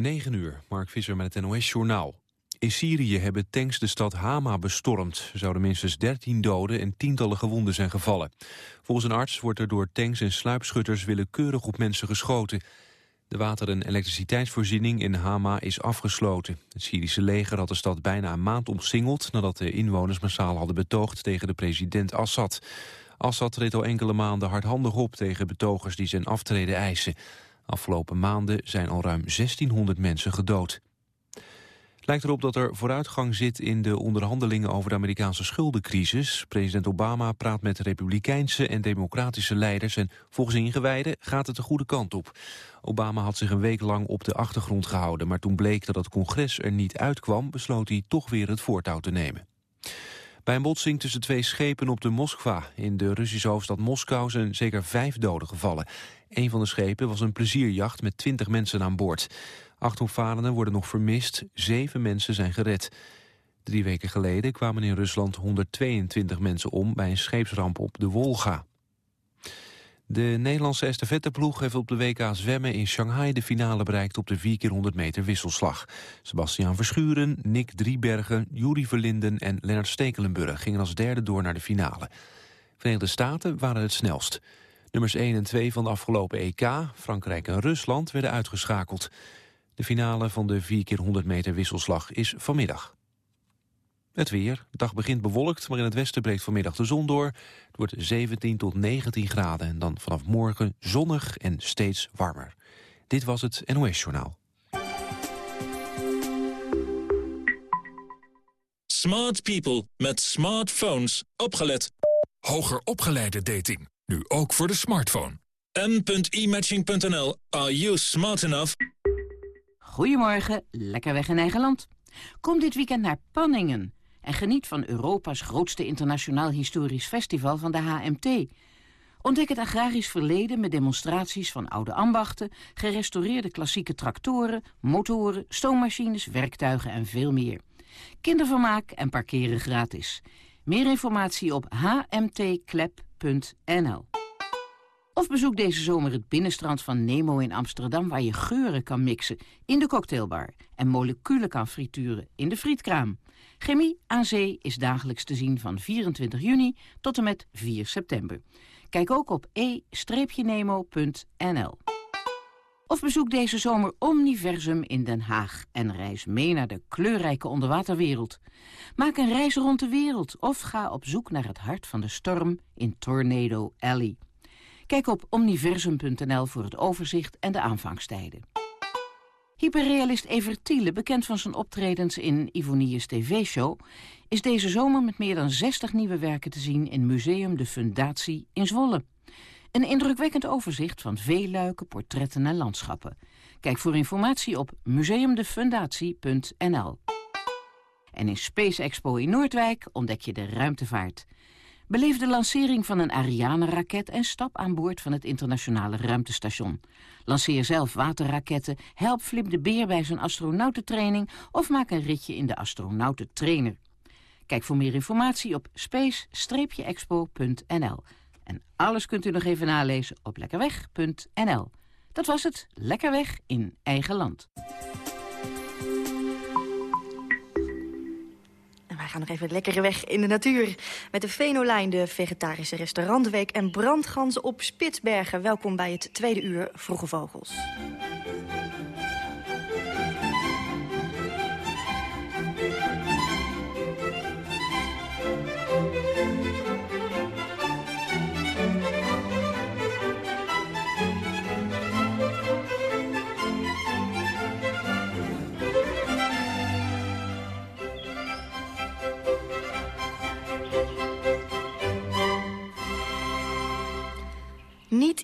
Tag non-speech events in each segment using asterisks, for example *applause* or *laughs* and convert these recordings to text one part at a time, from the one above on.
9 uur, Mark Visser met het NOS-journaal. In Syrië hebben tanks de stad Hama bestormd. Er zouden minstens 13 doden en tientallen gewonden zijn gevallen. Volgens een arts wordt er door tanks en sluipschutters willekeurig op mensen geschoten. De water- en elektriciteitsvoorziening in Hama is afgesloten. Het Syrische leger had de stad bijna een maand omsingeld... nadat de inwoners massaal hadden betoogd tegen de president Assad. Assad treedt al enkele maanden hardhandig op tegen betogers die zijn aftreden eisen. Afgelopen maanden zijn al ruim 1600 mensen gedood. lijkt erop dat er vooruitgang zit in de onderhandelingen over de Amerikaanse schuldencrisis. President Obama praat met republikeinse en democratische leiders en volgens ingewijden gaat het de goede kant op. Obama had zich een week lang op de achtergrond gehouden, maar toen bleek dat het congres er niet uitkwam, besloot hij toch weer het voortouw te nemen. Bij een botsing tussen twee schepen op de Moskva in de Russische hoofdstad Moskou zijn zeker vijf doden gevallen. Een van de schepen was een plezierjacht met twintig mensen aan boord. Acht opvarenden worden nog vermist, zeven mensen zijn gered. Drie weken geleden kwamen in Rusland 122 mensen om bij een scheepsramp op de Wolga. De Nederlandse estafetteploeg heeft op de WK zwemmen in Shanghai de finale bereikt op de 4 keer 100 meter wisselslag. Sebastian Verschuren, Nick Driebergen, Juri Verlinden en Lennart Stekelenburg gingen als derde door naar de finale. Verenigde Staten waren het snelst. Nummers 1 en 2 van de afgelopen EK, Frankrijk en Rusland, werden uitgeschakeld. De finale van de 4 keer 100 meter wisselslag is vanmiddag. Het weer. De dag begint bewolkt, maar in het westen breekt vanmiddag de zon door. Het wordt 17 tot 19 graden en dan vanaf morgen zonnig en steeds warmer. Dit was het NOS Journaal. Smart people met smartphones. Opgelet. Hoger opgeleide dating. Nu ook voor de smartphone. m.imatching.nl. Are you smart enough? Goedemorgen, lekker weg in eigen land. Kom dit weekend naar Panningen en geniet van Europa's grootste internationaal historisch festival van de HMT. Ontdek het agrarisch verleden met demonstraties van oude ambachten, gerestaureerde klassieke tractoren, motoren, stoommachines, werktuigen en veel meer. Kindervermaak en parkeren gratis. Meer informatie op hmtklep.nl. Of bezoek deze zomer het binnenstrand van Nemo in Amsterdam... waar je geuren kan mixen in de cocktailbar... en moleculen kan frituren in de frietkraam. Chemie aan Zee is dagelijks te zien van 24 juni tot en met 4 september. Kijk ook op e-nemo.nl. Of bezoek deze zomer Omniversum in Den Haag en reis mee naar de kleurrijke onderwaterwereld. Maak een reis rond de wereld of ga op zoek naar het hart van de storm in Tornado Alley. Kijk op omniversum.nl voor het overzicht en de aanvangstijden. Hyperrealist Evert Thiele, bekend van zijn optredens in Ivonie's tv-show... is deze zomer met meer dan 60 nieuwe werken te zien in Museum de Fundatie in Zwolle. Een indrukwekkend overzicht van veelluiken, portretten en landschappen. Kijk voor informatie op museumdefundatie.nl. En in Space Expo in Noordwijk ontdek je de ruimtevaart... Beleef de lancering van een Ariane-raket en stap aan boord van het internationale ruimtestation. Lanceer zelf waterraketten, help Flip de Beer bij zijn astronautentraining of maak een ritje in de astronautentrainer. Kijk voor meer informatie op space-expo.nl. En alles kunt u nog even nalezen op lekkerweg.nl. Dat was het, Lekker Weg in eigen land. Gaan nog even lekker weg in de natuur. Met de Venolijn, de vegetarische restaurantweek... en brandganzen op Spitsbergen. Welkom bij het tweede uur Vroege Vogels.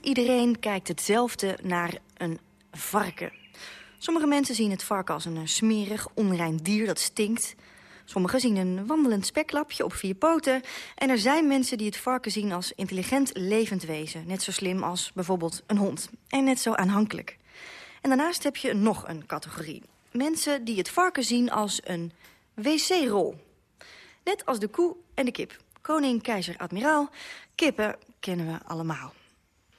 Iedereen kijkt hetzelfde naar een varken. Sommige mensen zien het varken als een smerig, onrein dier dat stinkt. Sommigen zien een wandelend speklapje op vier poten. En er zijn mensen die het varken zien als intelligent levend wezen. Net zo slim als bijvoorbeeld een hond. En net zo aanhankelijk. En daarnaast heb je nog een categorie. Mensen die het varken zien als een wc-rol. Net als de koe en de kip. Koning, keizer, admiraal. Kippen kennen we allemaal.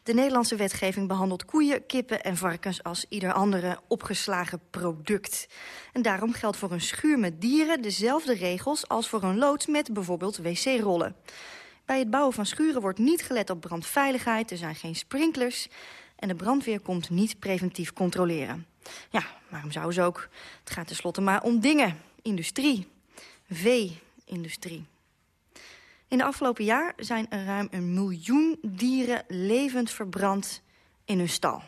De Nederlandse wetgeving behandelt koeien, kippen en varkens... als ieder andere opgeslagen product. En daarom geldt voor een schuur met dieren dezelfde regels... als voor een loods met bijvoorbeeld wc-rollen. Bij het bouwen van schuren wordt niet gelet op brandveiligheid. Er zijn geen sprinklers. En de brandweer komt niet preventief controleren. Ja, waarom zou ze ook? Het gaat tenslotte maar om dingen. Industrie. Vee-industrie. In de afgelopen jaar zijn er ruim een miljoen dieren levend verbrand in hun stal.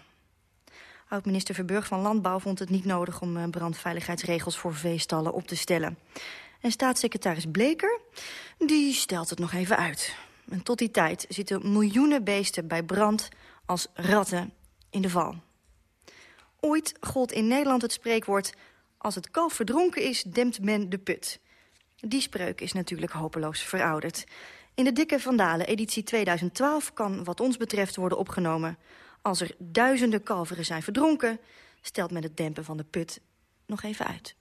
Oud-minister Verburg van Landbouw vond het niet nodig om eh, brandveiligheidsregels voor veestallen op te stellen. En staatssecretaris Bleker, die stelt het nog even uit. En tot die tijd zitten miljoenen beesten bij brand als ratten in de val. Ooit gold in Nederland het spreekwoord... als het kalf verdronken is, dempt men de put. Die spreuk is natuurlijk hopeloos verouderd. In de Dikke Vandalen, editie 2012, kan wat ons betreft worden opgenomen... als er duizenden kalveren zijn verdronken... stelt men het dempen van de put nog even uit.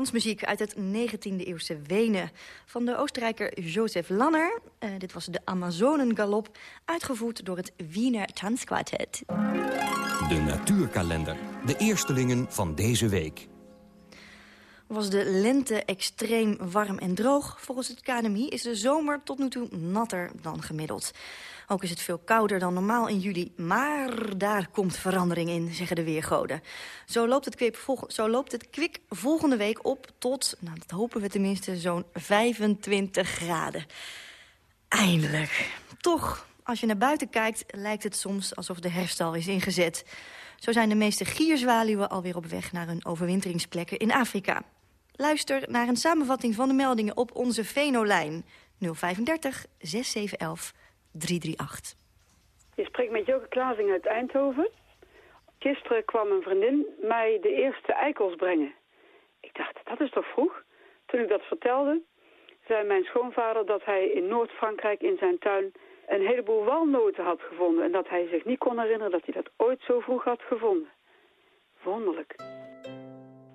Dansmuziek uit het 19e eeuwse Wenen... van de Oostenrijker Josef Lanner. Uh, dit was de Amazonengalop, uitgevoerd door het Wiener Tanzquartet. De natuurkalender, de eerstelingen van deze week was de lente extreem warm en droog. Volgens het KNMI is de zomer tot nu toe natter dan gemiddeld. Ook is het veel kouder dan normaal in juli. Maar daar komt verandering in, zeggen de weergoden. Zo loopt het kwik, zo loopt het kwik volgende week op tot, nou dat hopen we tenminste, zo'n 25 graden. Eindelijk. Toch, als je naar buiten kijkt, lijkt het soms alsof de herfst al is ingezet. Zo zijn de meeste gierzwaluwen alweer op weg naar hun overwinteringsplekken in Afrika. Luister naar een samenvatting van de meldingen op onze Venolijn 035 6711 338. Je spreekt met Joke Klazing uit Eindhoven. Gisteren kwam een vriendin mij de eerste eikels brengen. Ik dacht, dat is toch vroeg? Toen ik dat vertelde, zei mijn schoonvader dat hij in Noord-Frankrijk in zijn tuin een heleboel walnoten had gevonden. En dat hij zich niet kon herinneren dat hij dat ooit zo vroeg had gevonden. Wonderlijk.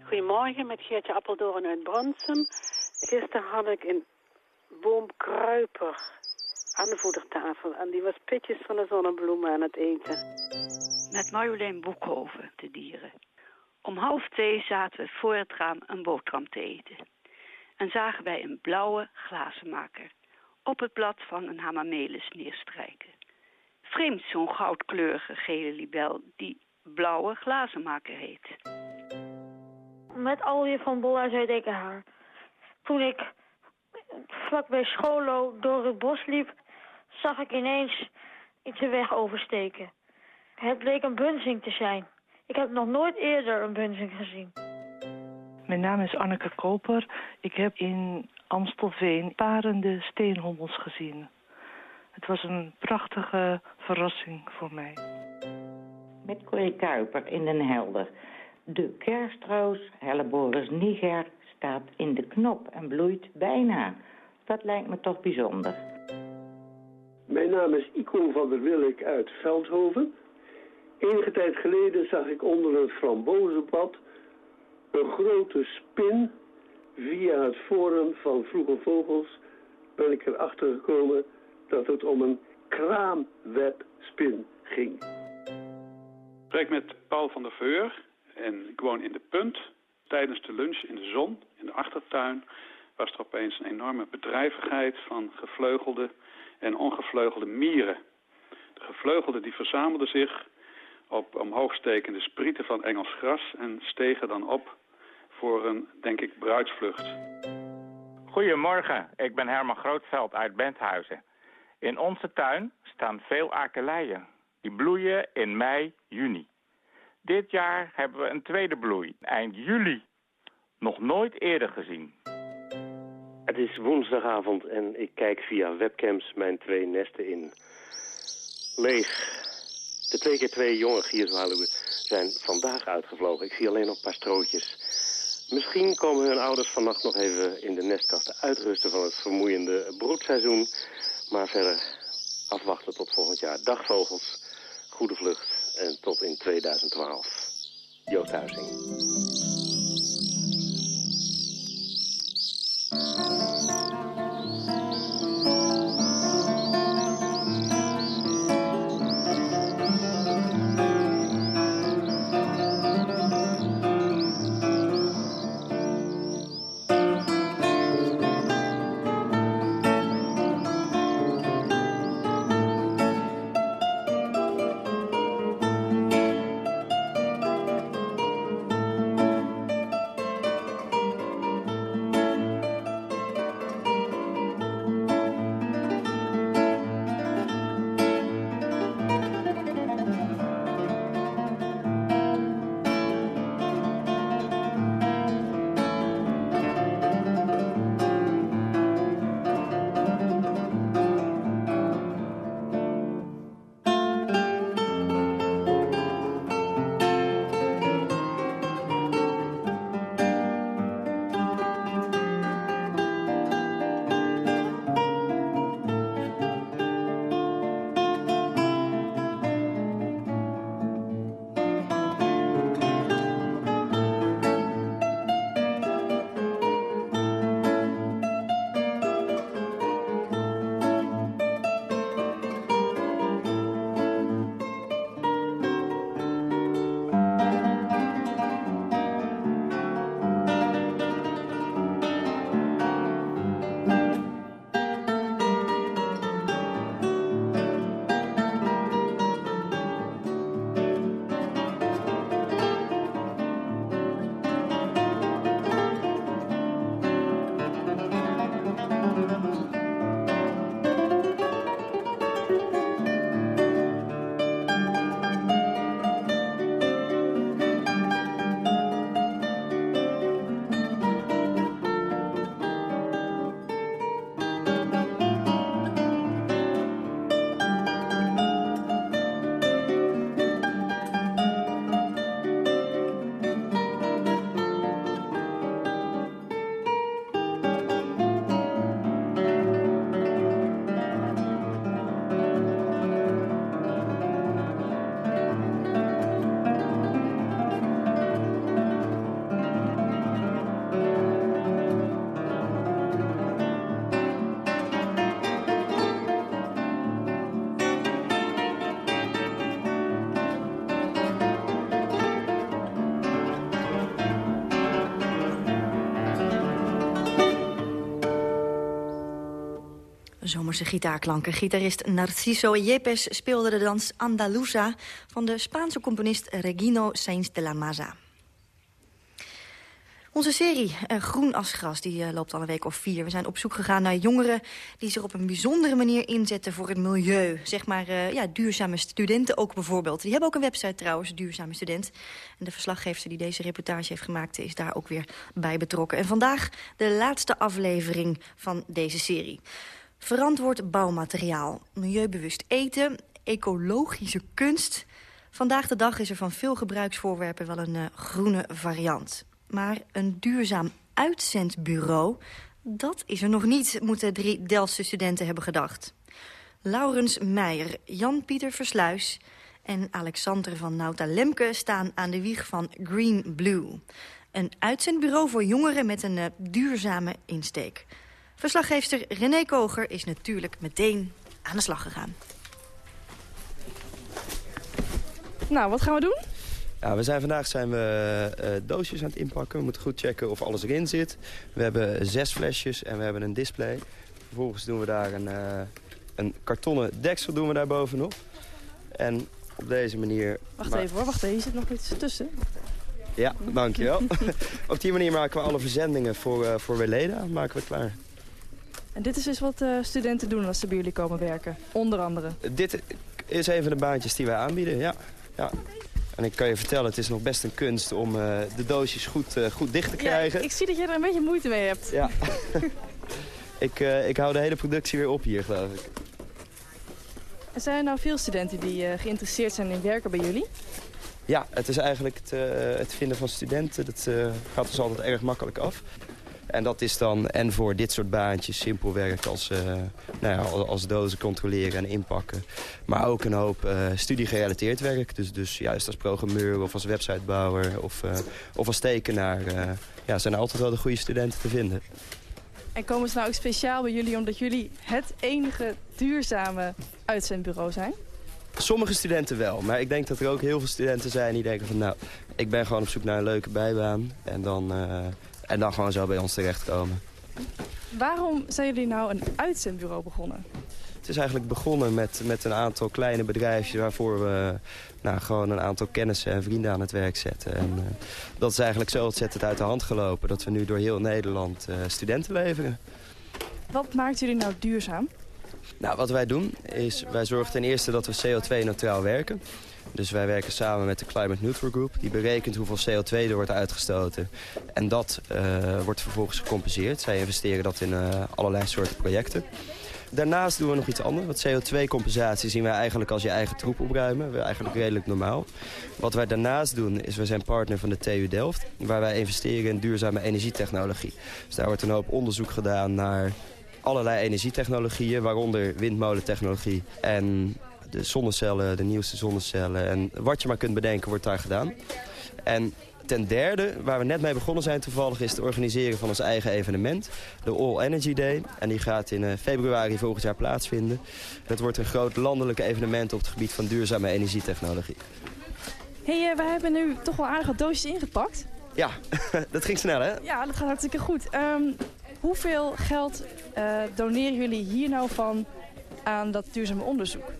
Goedemorgen, met Geertje Appeldoorn uit Bronsum. Gisteren had ik een boomkruiper aan de voedertafel. En die was pitjes van de zonnebloemen aan het eten. Met Marjolein Boekhoven, de dieren. Om half twee zaten we voor het raam een boterham te eten. en zagen wij een blauwe glazenmaker op het blad van een hamamelis neerstrijken. Vreemd zo'n goudkleurige gele libel die blauwe glazenmaker heet. Met Alweer van Bol uit haar. Toen ik vlak bij Scholo door het bos liep, zag ik ineens iets de weg oversteken. Het bleek een bunzing te zijn. Ik heb nog nooit eerder een bunzing gezien. Mijn naam is Anneke Koper. Ik heb in Amstelveen parende steenhommels gezien. Het was een prachtige verrassing voor mij. Met Corrie Kuiper in Den Helder. De kerstroos Helleboris niger staat in de knop en bloeit bijna. Dat lijkt me toch bijzonder. Mijn naam is Ico van der Willik uit Veldhoven. Enige tijd geleden zag ik onder een frambozenpad een grote spin. Via het forum van Vroege Vogels ben ik erachter gekomen dat het om een kraamwebspin ging. Ik spreek met Paul van der Veur en ik woon in de Punt. Tijdens de lunch in de zon, in de achtertuin, was er opeens een enorme bedrijvigheid van gevleugelde en ongevleugelde mieren. De gevleugelde die verzamelden zich op omhoogstekende sprieten van Engels gras en stegen dan op voor een, denk ik, bruidsvlucht. Goedemorgen, ik ben Herman Grootveld uit Benthuizen. In onze tuin staan veel akeleien. Die bloeien in mei, juni. Dit jaar hebben we een tweede bloei, eind juli. Nog nooit eerder gezien. Het is woensdagavond en ik kijk via webcams mijn twee nesten in. Leeg. De twee keer twee jonge gierzwaluwen zijn vandaag uitgevlogen. Ik zie alleen nog een paar strootjes. Misschien komen hun ouders vannacht nog even in de nestkasten uitrusten van het vermoeiende broedseizoen. Maar verder afwachten tot volgend jaar. Dagvogels, goede vlucht en tot in 2012. Joost Huizing. Zomerse gitaarklanken. Gitarist Narciso Yepes speelde de dans Andaluza... van de Spaanse componist Regino Sainz de la Maza. Onze serie uh, Groen als gras die, uh, loopt al een week of vier. We zijn op zoek gegaan naar jongeren die zich op een bijzondere manier inzetten voor het milieu. Zeg maar uh, ja, duurzame studenten ook bijvoorbeeld. Die hebben ook een website trouwens, Duurzame Student. En de verslaggever die deze reportage heeft gemaakt is daar ook weer bij betrokken. En vandaag de laatste aflevering van deze serie. Verantwoord bouwmateriaal, milieubewust eten, ecologische kunst. Vandaag de dag is er van veel gebruiksvoorwerpen wel een groene variant. Maar een duurzaam uitzendbureau, dat is er nog niet, moeten drie Delftse studenten hebben gedacht. Laurens Meijer, Jan-Pieter Versluis en Alexander van Nauta Lemke staan aan de wieg van Green Blue. Een uitzendbureau voor jongeren met een uh, duurzame insteek. Verslaggeefster René Koger is natuurlijk meteen aan de slag gegaan. Nou, wat gaan we doen? Ja, we zijn vandaag zijn we uh, doosjes aan het inpakken. We moeten goed checken of alles erin zit. We hebben zes flesjes en we hebben een display. Vervolgens doen we daar een, uh, een kartonnen deksel doen we daar bovenop. En op deze manier... Wacht even hoor, wacht even. Hier zit nog iets tussen. Ja, dankjewel. *laughs* op die manier maken we alle verzendingen voor, uh, voor Weleda maken we klaar. En dit is dus wat studenten doen als ze bij jullie komen werken, onder andere? Dit is een van de baantjes die wij aanbieden, ja. ja. En ik kan je vertellen, het is nog best een kunst om uh, de doosjes goed, uh, goed dicht te krijgen. Ja, ik, zie dat je er een beetje moeite mee hebt. Ja. *laughs* ik, uh, ik hou de hele productie weer op hier, geloof ik. Er zijn er nou veel studenten die geïnteresseerd zijn in werken bij jullie? Ja, het is eigenlijk het, het vinden van studenten. Dat gaat ons altijd erg makkelijk af. En dat is dan en voor dit soort baantjes simpel werk als, uh, nou ja, als dozen controleren en inpakken. Maar ook een hoop uh, studiegerelateerd werk. Dus, dus juist als programmeur of als websitebouwer of, uh, of als tekenaar. ja, zijn er altijd wel de goede studenten te vinden. En komen ze nou ook speciaal bij jullie omdat jullie het enige duurzame uitzendbureau zijn? Sommige studenten wel, maar ik denk dat er ook heel veel studenten zijn die denken van... nou, ik ben gewoon op zoek naar een leuke bijbaan en dan, en dan gewoon zo bij ons terechtkomen. Waarom zijn jullie nou een uitzendbureau begonnen? Het is eigenlijk begonnen met, met een aantal kleine bedrijfjes... waarvoor we nou, gewoon een aantal kennissen en vrienden aan het werk zetten. En uh, dat is eigenlijk zo ontzettend uit de hand gelopen... dat we nu door heel Nederland uh, studenten leveren. Wat maakt jullie nou duurzaam? Nou, wat wij doen is, wij zorgen ten eerste dat we CO2-neutraal werken. Dus wij werken samen met de Climate Neutral Group. Die berekent hoeveel CO2 er wordt uitgestoten. En dat uh, wordt vervolgens gecompenseerd. Zij investeren dat in uh, allerlei soorten projecten. Daarnaast doen we nog iets anders. Wat CO2-compensatie zien wij eigenlijk als je eigen troep opruimen. Eigenlijk redelijk normaal. Wat wij daarnaast doen is, we zijn partner van de TU Delft. Waar wij investeren in duurzame energietechnologie. Dus daar wordt een hoop onderzoek gedaan naar allerlei energietechnologieën. Waaronder windmolentechnologie en de zonnecellen, de nieuwste zonnecellen. En wat je maar kunt bedenken wordt daar gedaan. En ten derde, waar we net mee begonnen zijn toevallig... is het organiseren van ons eigen evenement, de All Energy Day. En die gaat in uh, februari volgend jaar plaatsvinden. Dat wordt een groot landelijk evenement op het gebied van duurzame energietechnologie. hey, uh, we hebben nu toch wel aardige doosjes ingepakt. Ja, *laughs* dat ging snel hè? Ja, dat gaat hartstikke goed. Um, hoeveel geld uh, doneren jullie hier nou van aan dat duurzame onderzoek?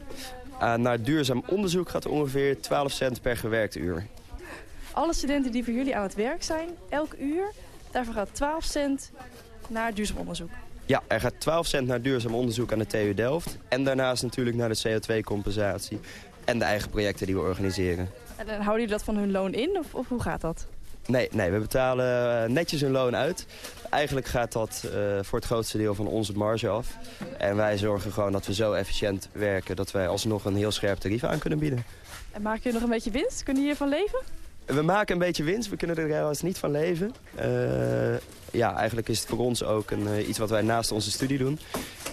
Uh, naar duurzaam onderzoek gaat ongeveer 12 cent per gewerkt uur. Alle studenten die voor jullie aan het werk zijn, elk uur, daarvoor gaat 12 cent naar duurzaam onderzoek. Ja, er gaat 12 cent naar duurzaam onderzoek aan de TU Delft. En daarnaast natuurlijk naar de CO2-compensatie en de eigen projecten die we organiseren. En houden jullie dat van hun loon in, of, of hoe gaat dat? Nee, nee, we betalen netjes hun loon uit. Eigenlijk gaat dat uh, voor het grootste deel van onze marge af. En wij zorgen gewoon dat we zo efficiënt werken... dat wij alsnog een heel scherp tarief aan kunnen bieden. En maken jullie nog een beetje winst? Kunnen jullie hiervan leven? We maken een beetje winst. We kunnen er helaas niet van leven. Uh, ja, eigenlijk is het voor ons ook een, uh, iets wat wij naast onze studie doen.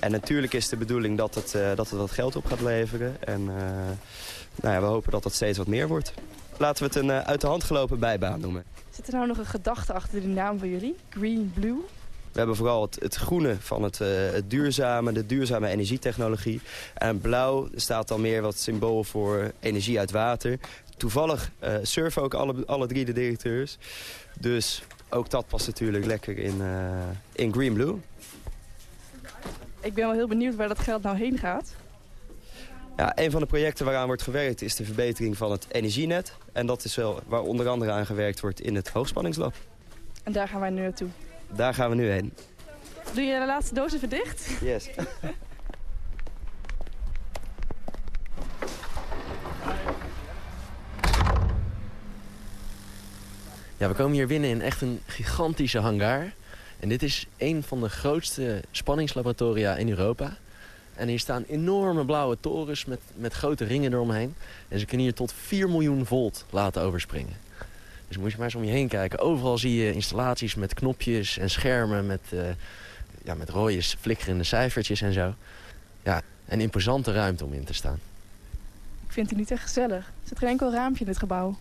En natuurlijk is de bedoeling dat het, dat het wat geld op gaat leveren. En nou ja, we hopen dat dat steeds wat meer wordt. Laten we het een uit de hand gelopen bijbaan noemen. Zit er nou nog een gedachte achter de naam van jullie? Green Blue? We hebben vooral het, het groene van het, uh, het, duurzame, de duurzame energietechnologie. En blauw staat dan meer wat symbool voor energie uit water. Toevallig uh, surfen ook alle, alle drie de directeurs. Dus ook dat past natuurlijk lekker in, uh, in Green Blue. Ik ben wel heel benieuwd waar dat geld nou heen gaat. Ja, een van de projecten waaraan wordt gewerkt is de verbetering van het energienet. En dat is wel waar onder andere aan gewerkt wordt in het hoogspanningslab. En daar gaan wij nu naartoe. Daar gaan we nu heen. Doe je de laatste doos even dicht? Yes. *laughs* Ja, we komen hier binnen in echt een gigantische hangar. En dit is een van de grootste spanningslaboratoria in Europa. En hier staan enorme blauwe torens met, met grote ringen eromheen. En ze kunnen hier tot 4 miljoen volt laten overspringen. Dus moet je maar eens om je heen kijken. Overal zie je installaties met knopjes en schermen met, uh, ja, met rode flikkerende cijfertjes en zo. Ja, een imposante ruimte om in te staan. Ik vind het niet echt gezellig. Zit geen enkel raampje in dit gebouw?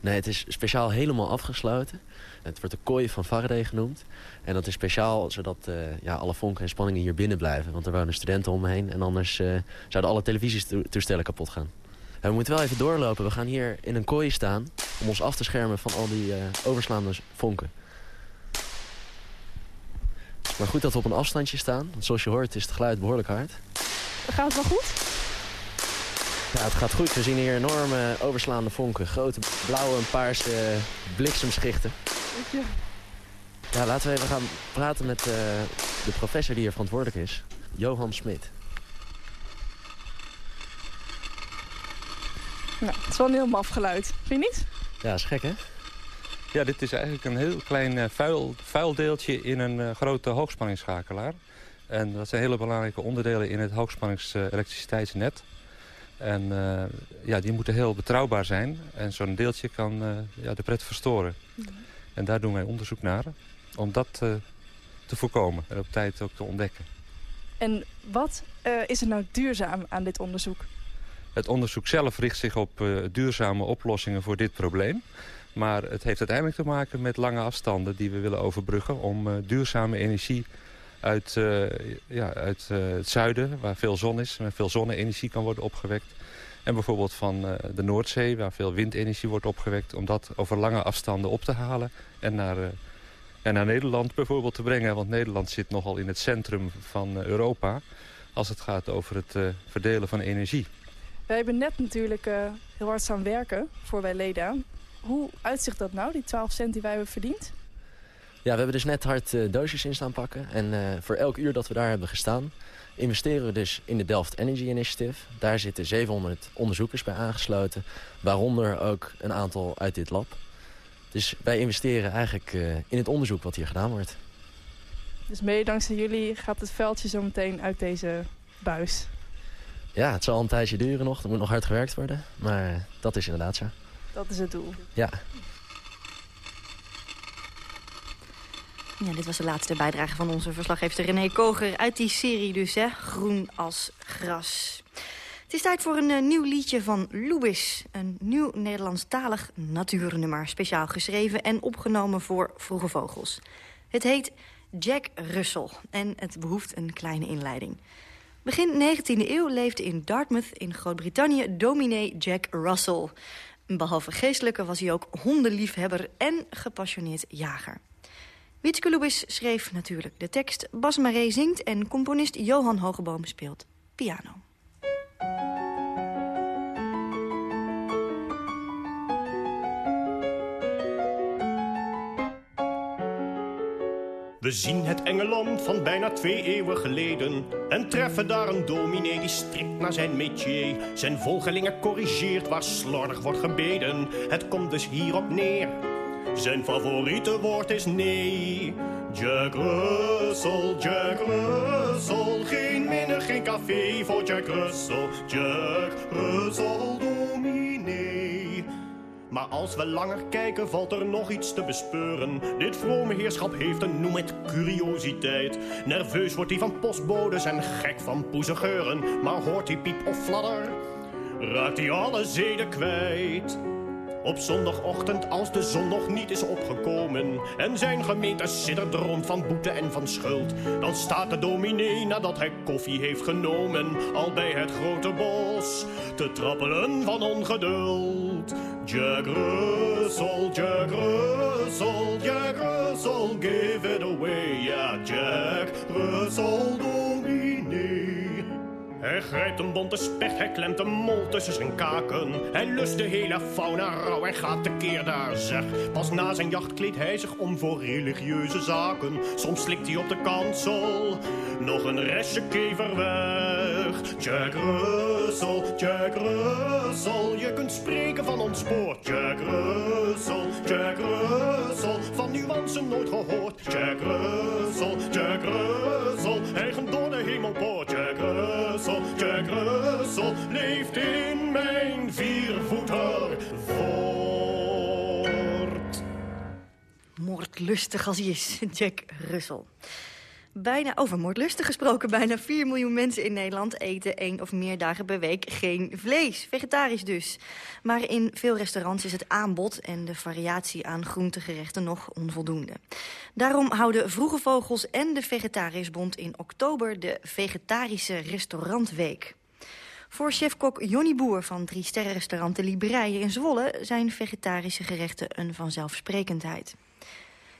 Nee, het is speciaal helemaal afgesloten. Het wordt de kooi van Faraday genoemd. En dat is speciaal zodat uh, ja, alle vonken en spanningen hier binnen blijven. Want er wonen studenten omheen en anders uh, zouden alle televisietoestellen kapot gaan. We moeten wel even doorlopen. We gaan hier in een kooi staan om ons af te schermen van al die uh, overslaande vonken. Maar goed dat we op een afstandje staan. Want zoals je hoort is het geluid behoorlijk hard. Gaat het wel goed? Ja, het gaat goed. We zien hier enorme overslaande vonken. Grote blauwe en paarse bliksemschichten. Ja, laten we even gaan praten met uh, de professor die hier verantwoordelijk is. Johan Smit. Nou, het is wel een heel maf geluid. Vind je niet? Ja, is gek, hè? Ja, dit is eigenlijk een heel klein uh, vuil, vuil deeltje in een uh, grote hoogspanningsschakelaar. En dat zijn hele belangrijke onderdelen in het hoogspannings-elektriciteitsnet. En uh, ja, die moeten heel betrouwbaar zijn. En zo'n deeltje kan uh, ja, de pret verstoren. Mm. En daar doen wij onderzoek naar. Om dat uh, te voorkomen en op tijd ook te ontdekken. En wat is er nou duurzaam aan dit onderzoek? Het onderzoek zelf richt zich op duurzame oplossingen voor dit probleem. Maar het heeft uiteindelijk te maken met lange afstanden die we willen overbruggen... om duurzame energie uit, uh, ja, uit uh, het zuiden, waar veel zon is... en veel zonne-energie kan worden opgewekt. En bijvoorbeeld van uh, de Noordzee, waar veel windenergie wordt opgewekt... om dat over lange afstanden op te halen en naar, en naar Nederland bijvoorbeeld te brengen. Want Nederland zit nogal in het centrum van Europa... als het gaat over het verdelen van energie. Wij hebben net natuurlijk heel hard staan werken voor wij Leda. Hoe uitzicht dat nou, die 12 cent die wij hebben verdiend? Ja, we hebben dus net hard uh, doosjes in staan pakken. En uh, voor elk uur dat we daar hebben gestaan... investeren we dus in de Delft Energy Initiative. Daar zitten 700 onderzoekers bij aangesloten. Waaronder ook een aantal uit dit lab. Dus wij investeren eigenlijk uh, in het onderzoek wat hier gedaan wordt. Dus mede dankzij jullie gaat het veldje zo meteen uit deze buis? Ja, het zal een tijdje duren nog. Er moet nog hard gewerkt worden. Maar dat is inderdaad zo. Dat is het doel? Ja. Ja, dit was de laatste bijdrage van onze verslaggever René Koger uit die serie dus, hè? Groen als gras. Het is tijd voor een uh, nieuw liedje van Lubis. Een nieuw Nederlandstalig natuurnummer. Speciaal geschreven en opgenomen voor Vroege Vogels. Het heet Jack Russell en het behoeft een kleine inleiding. Begin 19e eeuw leefde in Dartmouth in Groot-Brittannië dominee Jack Russell. Behalve geestelijke was hij ook hondenliefhebber en gepassioneerd jager. Wietske Lubis schreef natuurlijk de tekst, Bas Maree zingt... en componist Johan Hogeboom speelt piano. We zien het Engeland van bijna twee eeuwen geleden en treffen daar een dominee die strikt naar zijn métier zijn volgelingen corrigeert waar slordig wordt gebeden. Het komt dus hierop neer. Zijn favoriete woord is nee. Jack Russell, Jack Russell. Geen minne, geen café voor Jack Russell. Jack Russell, dominee. Maar als we langer kijken, valt er nog iets te bespeuren. Dit vrome heerschap heeft een noem het curiositeit. Nerveus wordt hij van postbodes en gek van poezegeuren. Maar hoort hij piep of fladder, raakt hij alle zeden kwijt. Op zondagochtend als de zon nog niet is opgekomen En zijn gemeente siddert rond van boete en van schuld Dan staat de dominee nadat hij koffie heeft genomen Al bij het grote bos te trappelen van ongeduld. Jack Russell, Jack Russell, Jack Russell, give it away. Ja, Jack Russell, Hij grijpt een bonte specht, hij klemt een mol tussen zijn kaken. Hij lust de hele fauna rauw en gaat tekeer daar, zeg. Pas na zijn jacht kleedt hij zich om voor religieuze zaken. Soms slikt hij op de kansel nog een restje kever weg. Jack Russell, Jack Russell, je kunt spreken van ons spoor. Jack Russell, Jack Russell, van nuance nooit gehoord. Jack Russell, Jack Russell, eigen door de hemelpoort. Russell, leeft in mijn viervoeter voort. Moordlustig als hij is, *laughs* Jack Russell. Bijna over moordlustig gesproken. Bijna 4 miljoen mensen in Nederland eten één of meer dagen per week geen vlees. Vegetarisch dus. Maar in veel restaurants is het aanbod en de variatie aan groentegerechten nog onvoldoende. Daarom houden Vroege Vogels en de Vegetariërsbond in oktober de Vegetarische Restaurantweek. Voor chefkok Jonny Boer van drie sterrenrestaurant De Libreien in Zwolle... zijn vegetarische gerechten een vanzelfsprekendheid.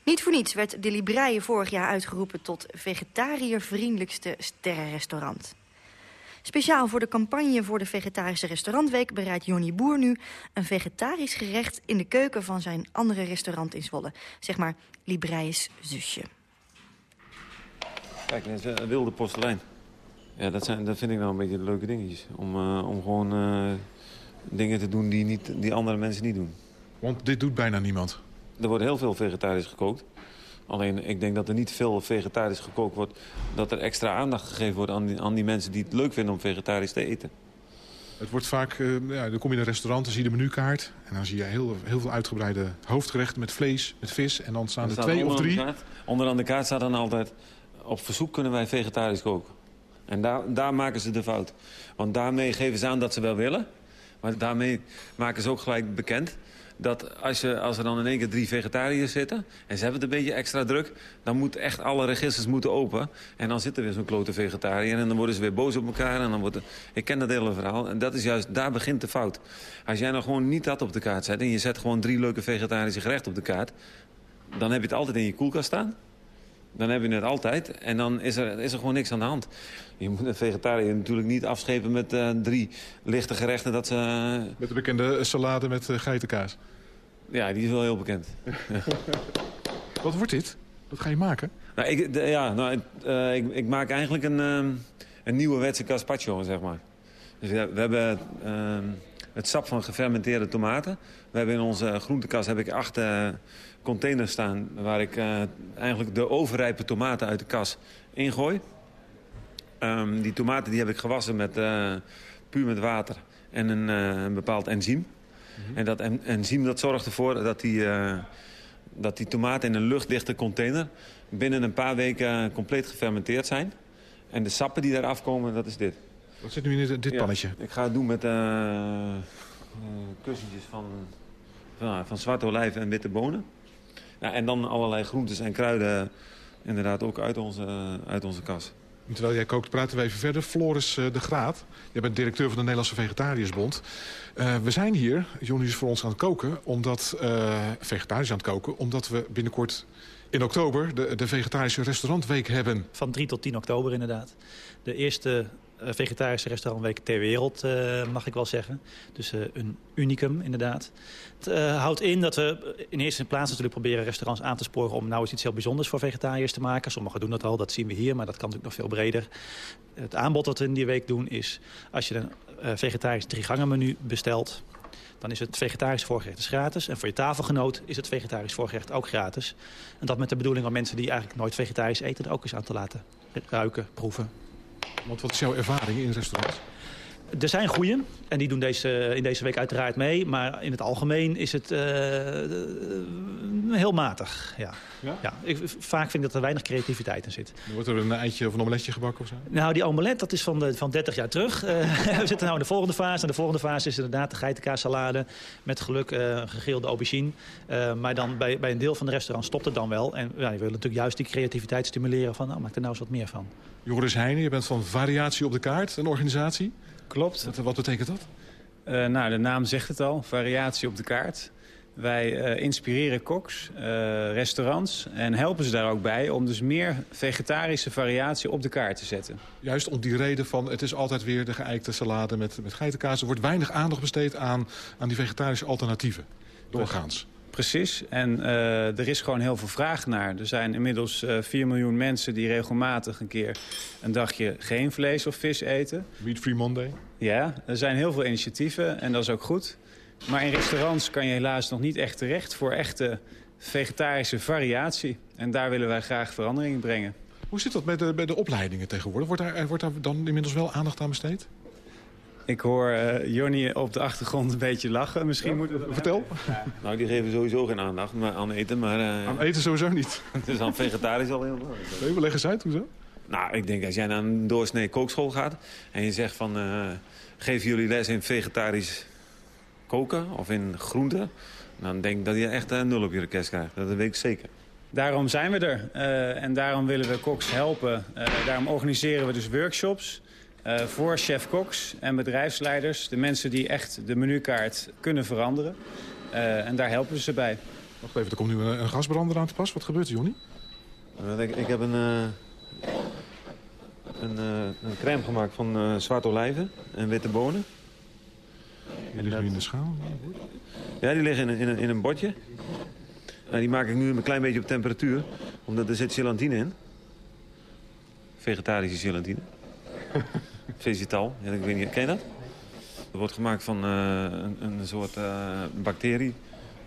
Niet voor niets werd De Libreien vorig jaar uitgeroepen tot vegetariërvriendelijkste sterrenrestaurant. Speciaal voor de campagne voor de Vegetarische Restaurantweek... bereidt Jonny Boer nu een vegetarisch gerecht in de keuken van zijn andere restaurant in Zwolle. Zeg maar Libreiens zusje. Kijk, is eh, wilde porselein. Ja, dat, zijn, dat vind ik nou een beetje de leuke dingetjes. Om, uh, om gewoon uh, dingen te doen die, niet, die andere mensen niet doen. Want dit doet bijna niemand. Er wordt heel veel vegetarisch gekookt. Alleen ik denk dat er niet veel vegetarisch gekookt wordt... dat er extra aandacht gegeven wordt aan die, aan die mensen die het leuk vinden om vegetarisch te eten. Het wordt vaak, uh, ja, dan kom je in een restaurant, dan zie je de menukaart... en dan zie je heel, heel veel uitgebreide hoofdgerechten met vlees, met vis... en dan staan er twee of drie. Onderaan de kaart staat dan altijd... op verzoek kunnen wij vegetarisch koken. En daar, daar maken ze de fout. Want daarmee geven ze aan dat ze wel willen... maar daarmee maken ze ook gelijk bekend dat als, je, als er dan in één keer drie vegetariërs zitten... en ze hebben het een beetje extra druk... dan moeten echt alle registers moeten open. En dan zit er weer zo'n klote vegetariër... en dan worden ze weer boos op elkaar. En dan wordt ik ken dat hele verhaal. En dat is juist, daar begint de fout. Als jij nou gewoon niet dat op de kaart zet... en je zet gewoon drie leuke vegetarische gerechten op de kaart... dan heb je het altijd in je koelkast staan. Dan heb je het altijd. En dan is er, is er gewoon niks aan de hand. Je moet een vegetariër natuurlijk niet afschepen met uh, drie lichte gerechten. Dat ze, uh... Met de bekende salade met uh, geitenkaas. Ja, die is wel heel bekend. *laughs* Wat wordt dit? Wat ga je maken? Nou, ik, de, ja, nou, ik, ik, maak eigenlijk een, een nieuwe wetse gazpacho, zeg maar. Dus we, we hebben het sap van gefermenteerde tomaten. We hebben in onze groentekast heb ik acht containers staan... waar ik eigenlijk de overrijpe tomaten uit de kas ingooi. Um, die tomaten die heb ik gewassen met, uh, puur met water en een, uh, een bepaald enzym. Mm -hmm. En dat en enzym dat zorgt ervoor dat die, dat die tomaten in een luchtdichte container... binnen een paar weken compleet gefermenteerd zijn. En de sappen die daar afkomen, dat is dit. Wat zit nu in dit, ja, pannetje? Ik ga het doen met kussentjes van, van, van zwarte olijven en witte bonen. Ja, en dan allerlei groentes en kruiden inderdaad ook uit onze, uit onze kas. Terwijl jij kookt, praten we even verder. Floris uh, de Graat, jij bent directeur van de Nederlandse Vegetariërsbond. Uh, we zijn hier, Johnny is voor ons aan het koken, omdat, uh, vegetarisch aan het koken... omdat we binnenkort in oktober de, de Vegetarische Restaurantweek hebben. Van 3 tot 10 oktober inderdaad. De eerste vegetarische restaurantweek ter wereld, uh, mag ik wel zeggen. Dus uh, een unicum, inderdaad. Het houdt in dat we in eerste plaats natuurlijk proberen restaurants aan te sporen... om nou eens iets heel bijzonders voor vegetariërs te maken. Sommigen doen dat al, dat zien we hier, maar dat kan natuurlijk nog veel breder. Het aanbod dat we in die week doen is... als je een vegetarisch drie-gangen menu bestelt... dan is het vegetarisch voorgerecht gratis. En voor je tafelgenoot is het vegetarisch voorgerecht ook gratis. En dat met de bedoeling om mensen die eigenlijk nooit vegetarisch eten... er ook eens aan te laten ruiken, proeven. Want wat is jouw ervaring in restaurants? Er zijn goeie en die doen deze, in deze week uiteraard mee. Maar in het algemeen is het uh, heel matig. Ja. Ja? ja. ik, vaak vind ik dat er weinig creativiteit in zit. Wordt er een eitje of een omeletje gebakken of zo? Nou, die omelet dat is van, de, van 30 jaar terug. Uh, *laughs* we zitten nu in de volgende fase. En de volgende fase is inderdaad de geitenkaassalade. Met geluk uh, gegrilde aubergine. maar dan bij, bij een deel van de restaurant stopt het dan wel. En ja, je wil natuurlijk juist die creativiteit stimuleren. Van, nou, maak er nou eens wat meer van. Joris Heijnen, je bent van Variatie op de Kaart, een organisatie. Klopt. Wat, wat betekent dat? Uh, nou, de naam zegt het al, variatie op de kaart. Wij uh, inspireren koks, uh, restaurants en helpen ze daar ook bij... om dus meer vegetarische variatie op de kaart te zetten. Juist om die reden van het is altijd weer de geëikte salade met, met geitenkaas. Er wordt weinig aandacht besteed aan, aan die vegetarische alternatieven. Doorgaans. Precies. En uh, er is gewoon heel veel vraag naar. Er zijn inmiddels uh, 4 miljoen mensen die regelmatig een keer een dagje geen vlees of vis eten. Meat Free Monday. Ja, er zijn heel veel initiatieven en dat is ook goed. Maar in restaurants kan je helaas nog niet echt terecht voor echte vegetarische variatie. En daar willen wij graag verandering in brengen. Hoe zit dat bij de, bij de opleidingen tegenwoordig? Wordt daar, wordt daar dan inmiddels wel aandacht aan besteed? Ik hoor uh, Jonny op de achtergrond een beetje lachen. Misschien ja, moet het... Vertel. Ja. Nou, die geven sowieso geen aandacht maar aan eten. Maar, uh... Aan eten sowieso niet? *laughs* dus aan vegetarisch al heel belangrijk. Nee, we leggen eens uit, hoezo? Nou, ik denk als jij naar een doorsnee kookschool gaat... en je zegt van, uh, geven jullie les in vegetarisch koken of in groenten... dan denk ik dat je echt een nul op je request krijgt. Dat weet ik zeker. Daarom zijn we er. Uh, en daarom willen we koks helpen. Uh, daarom organiseren we dus workshops... Uh, voor chef-koks en bedrijfsleiders. De mensen die echt de menukaart kunnen veranderen. Uh, en daar helpen we ze bij. Wacht even, er komt nu een, een gasbrander aan te pas. Wat gebeurt er, Jonny? Uh, ik, ik, heb een, uh, een, een, crème gemaakt van zwarte olijven en witte bonen. Die liggen dat... in de schaal? Ja, die liggen in een, in een, in een botje. Nou, die maak ik nu een klein beetje op temperatuur. Omdat er zit gelatine in. Vegetarische gelatine. *laughs* Vegetal, ik weet niet, ken je dat? Het wordt gemaakt van uh, een, een, soort uh, bacterie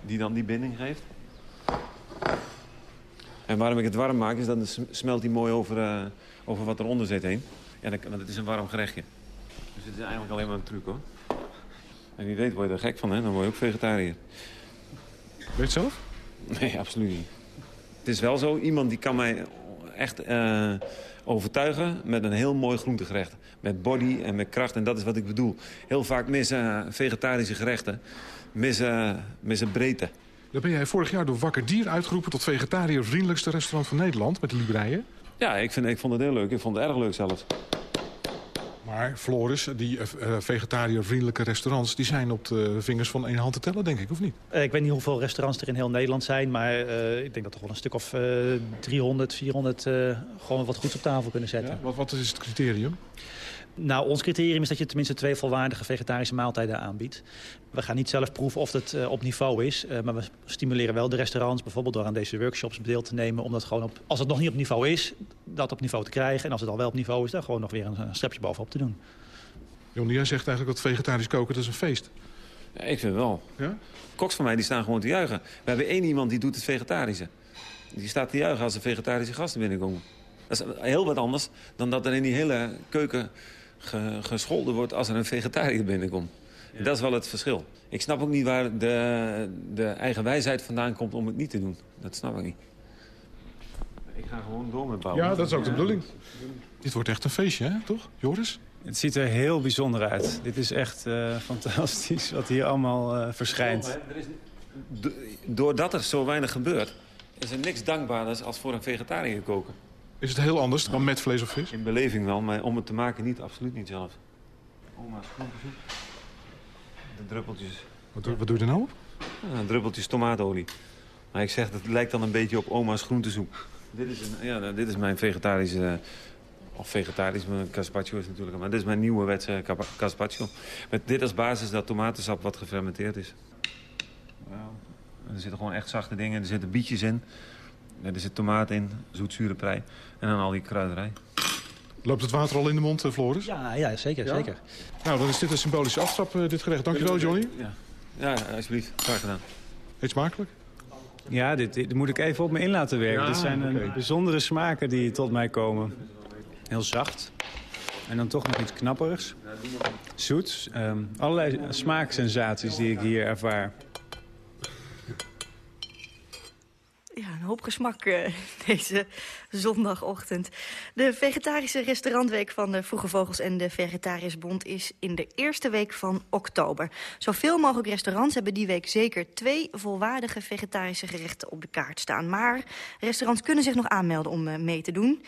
die dan die binding geeft. En waarom ik het warm maak is dan smelt die mooi over, uh, over wat eronder zit heen. Ja, dan, want het is een warm gerechtje. Dus het is eigenlijk alleen maar een truc hoor. En wie weet word je er gek van hè, dan word je ook vegetariër. Weet je het zelf? Nee, absoluut niet. Het is wel zo, iemand die kan mij echt uh, overtuigen met een heel mooi groentegerecht. Met body en met kracht. En dat is wat ik bedoel. Heel vaak missen vegetarische gerechten. Missen, missen breedte. Dan ben jij vorig jaar door Wakker Dier uitgeroepen... tot vegetariër vriendelijkste restaurant van Nederland met de Libreien. Ja, ik, vind, ik vond het heel leuk. Ik vond het erg leuk zelfs. Maar Floris, die uh, vegetariër-vriendelijke restaurants... die zijn op de vingers van één hand te tellen, denk ik, of niet? Uh, ik weet niet hoeveel restaurants er in heel Nederland zijn... maar ik denk dat er wel een stuk of 300, 400 gewoon wat goeds op tafel kunnen zetten. Ja, wat, wat is het criterium? Nou, ons criterium is dat je tenminste twee volwaardige vegetarische maaltijden aanbiedt. We gaan niet zelf proeven of het uh, op niveau is. Uh, maar we stimuleren wel de restaurants, bijvoorbeeld door aan deze workshops deel te nemen. Om dat gewoon op, als het nog niet op niveau is, dat op niveau te krijgen. En als het al wel op niveau is, dan gewoon nog weer een, een strepje bovenop te doen. Jon, jij zegt eigenlijk dat vegetarisch koken, dat is een feest. Ja, ik vind wel. Ja? Koks van mij die staan gewoon te juichen. We hebben één iemand die doet het vegetarische. Die staat te juichen als er vegetarische gasten binnenkomen. Dat is heel wat anders dan dat er in die hele keuken ge, gescholden wordt als er een vegetariër binnenkomt. Ja. Dat is wel het verschil. Ik snap ook niet waar de, de eigen wijsheid vandaan komt om het niet te doen. Dat snap ik niet. Ik ga gewoon door met bouwen. Ja, dat is ook de bedoeling. Dit wordt echt een feestje, hè? toch, Joris? Het ziet er heel bijzonder uit. Dit is echt uh, fantastisch wat hier allemaal uh, verschijnt. Er is, doordat er zo weinig gebeurt, is er niks dankbaarders als voor een vegetariër koken. Is het heel anders dan met vlees of vis? In beleving wel, maar om het te maken niet, absoluut niet zelf. Oma's groentesoep. De druppeltjes. Wat, doe, wat doe je er nou op? Ja, druppeltjes tomaatolie. Maar ik zeg, het lijkt dan een beetje op oma's groentesoep. dit, is een, ja, dit is mijn vegetarische... Of vegetarisch, mijn carpaccio is natuurlijk... Maar dit is mijn nieuwe wetse carpaccio. Met dit als basis dat tomatensap wat gefermenteerd is. Wow. Er zitten gewoon echt zachte dingen. Er zitten bietjes in. Er zit tomaat in, zoet-zure prei. En dan al die kruiderij. Loopt het water al in de mond, Floris? Ja, ja zeker, ja? zeker. Nou, dan is dit een symbolische aftrap, uh, dit gerecht. Dankjewel, Johnny. Ja. ja, alsjeblieft. Graag gedaan. Eet smakelijk? Ja, dit, dit, moet ik even op me in laten werken. Ja, dit zijn okay. bijzondere smaken die tot mij komen. Heel zacht. En dan toch nog iets knapperigs. Zoet. Um, allerlei smaaksensaties die ik hier ervaar. Ja, een hoop gesmak uh, *laughs* deze zondagochtend. De vegetarische restaurantweek van de Vroege Vogels en de Vegetariërsbond is in de eerste week van oktober. Zoveel mogelijk restaurants hebben die week zeker twee volwaardige vegetarische gerechten op de kaart staan. Maar restaurants kunnen zich nog aanmelden om uh, mee te doen.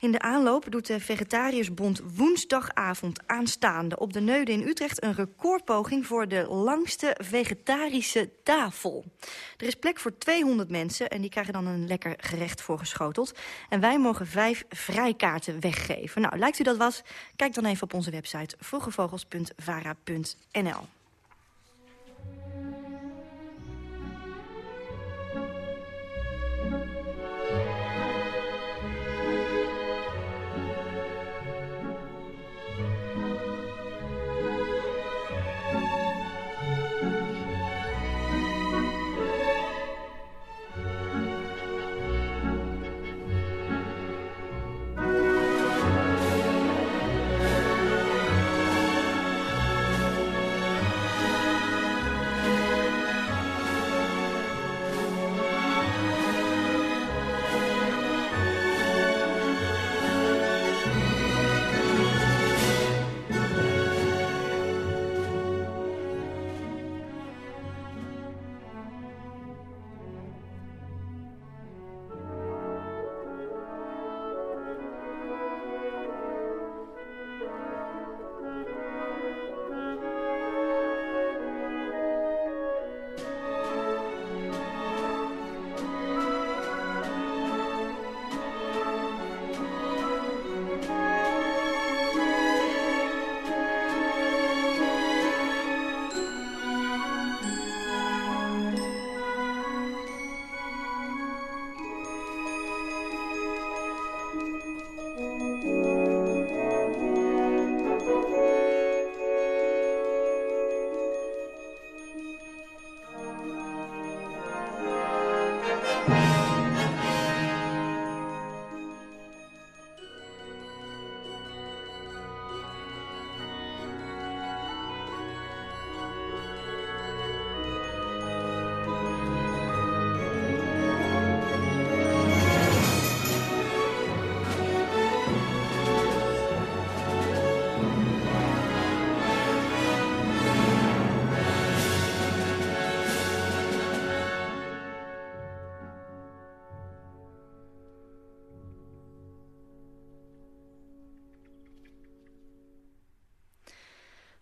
In de aanloop doet de Vegetariërsbond woensdagavond aanstaande op de Neude in Utrecht een recordpoging voor de langste vegetarische tafel. Er is plek voor 200 mensen en die krijgen dan een lekker gerecht voorgeschoteld. En wij mogen vijf vrijkaarten weggeven. Nou, lijkt u dat was? Kijk dan even op onze website vroegevogels.vara.nl.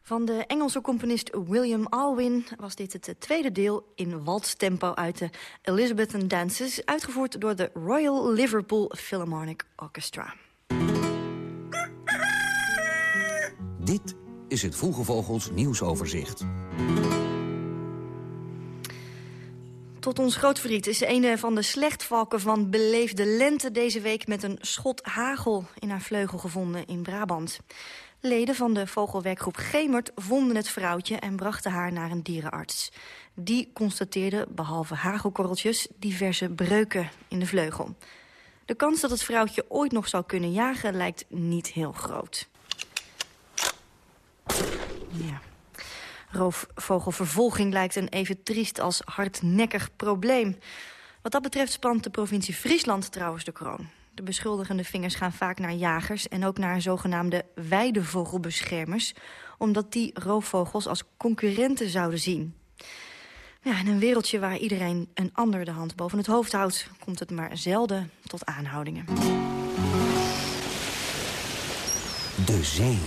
Van de Engelse componist William Alwyn was dit het tweede deel in waltztempo uit de Elizabethan Dances, uitgevoerd door de Royal Liverpool Philharmonic Orchestra. Dit is het Vroege Vogels nieuwsoverzicht. Tot ons groot verdriet is een van de slechtvalken van beleefde lente deze week met een schot hagel in haar vleugel gevonden in Brabant. Leden van de vogelwerkgroep Gemert vonden het vrouwtje en brachten haar naar een dierenarts. Die constateerde, behalve hagelkorreltjes, diverse breuken in de vleugel. De kans dat het vrouwtje ooit nog zou kunnen jagen lijkt niet heel groot. Ja. Roofvogelvervolging lijkt een even triest als hardnekkig probleem. Wat dat betreft spant de provincie Friesland trouwens de kroon. De beschuldigende vingers gaan vaak naar jagers en ook naar zogenaamde weidevogelbeschermers, omdat die roofvogels als concurrenten zouden zien. Ja, in een wereldje waar iedereen een ander de hand boven het hoofd houdt... komt het maar zelden tot aanhoudingen. De zee.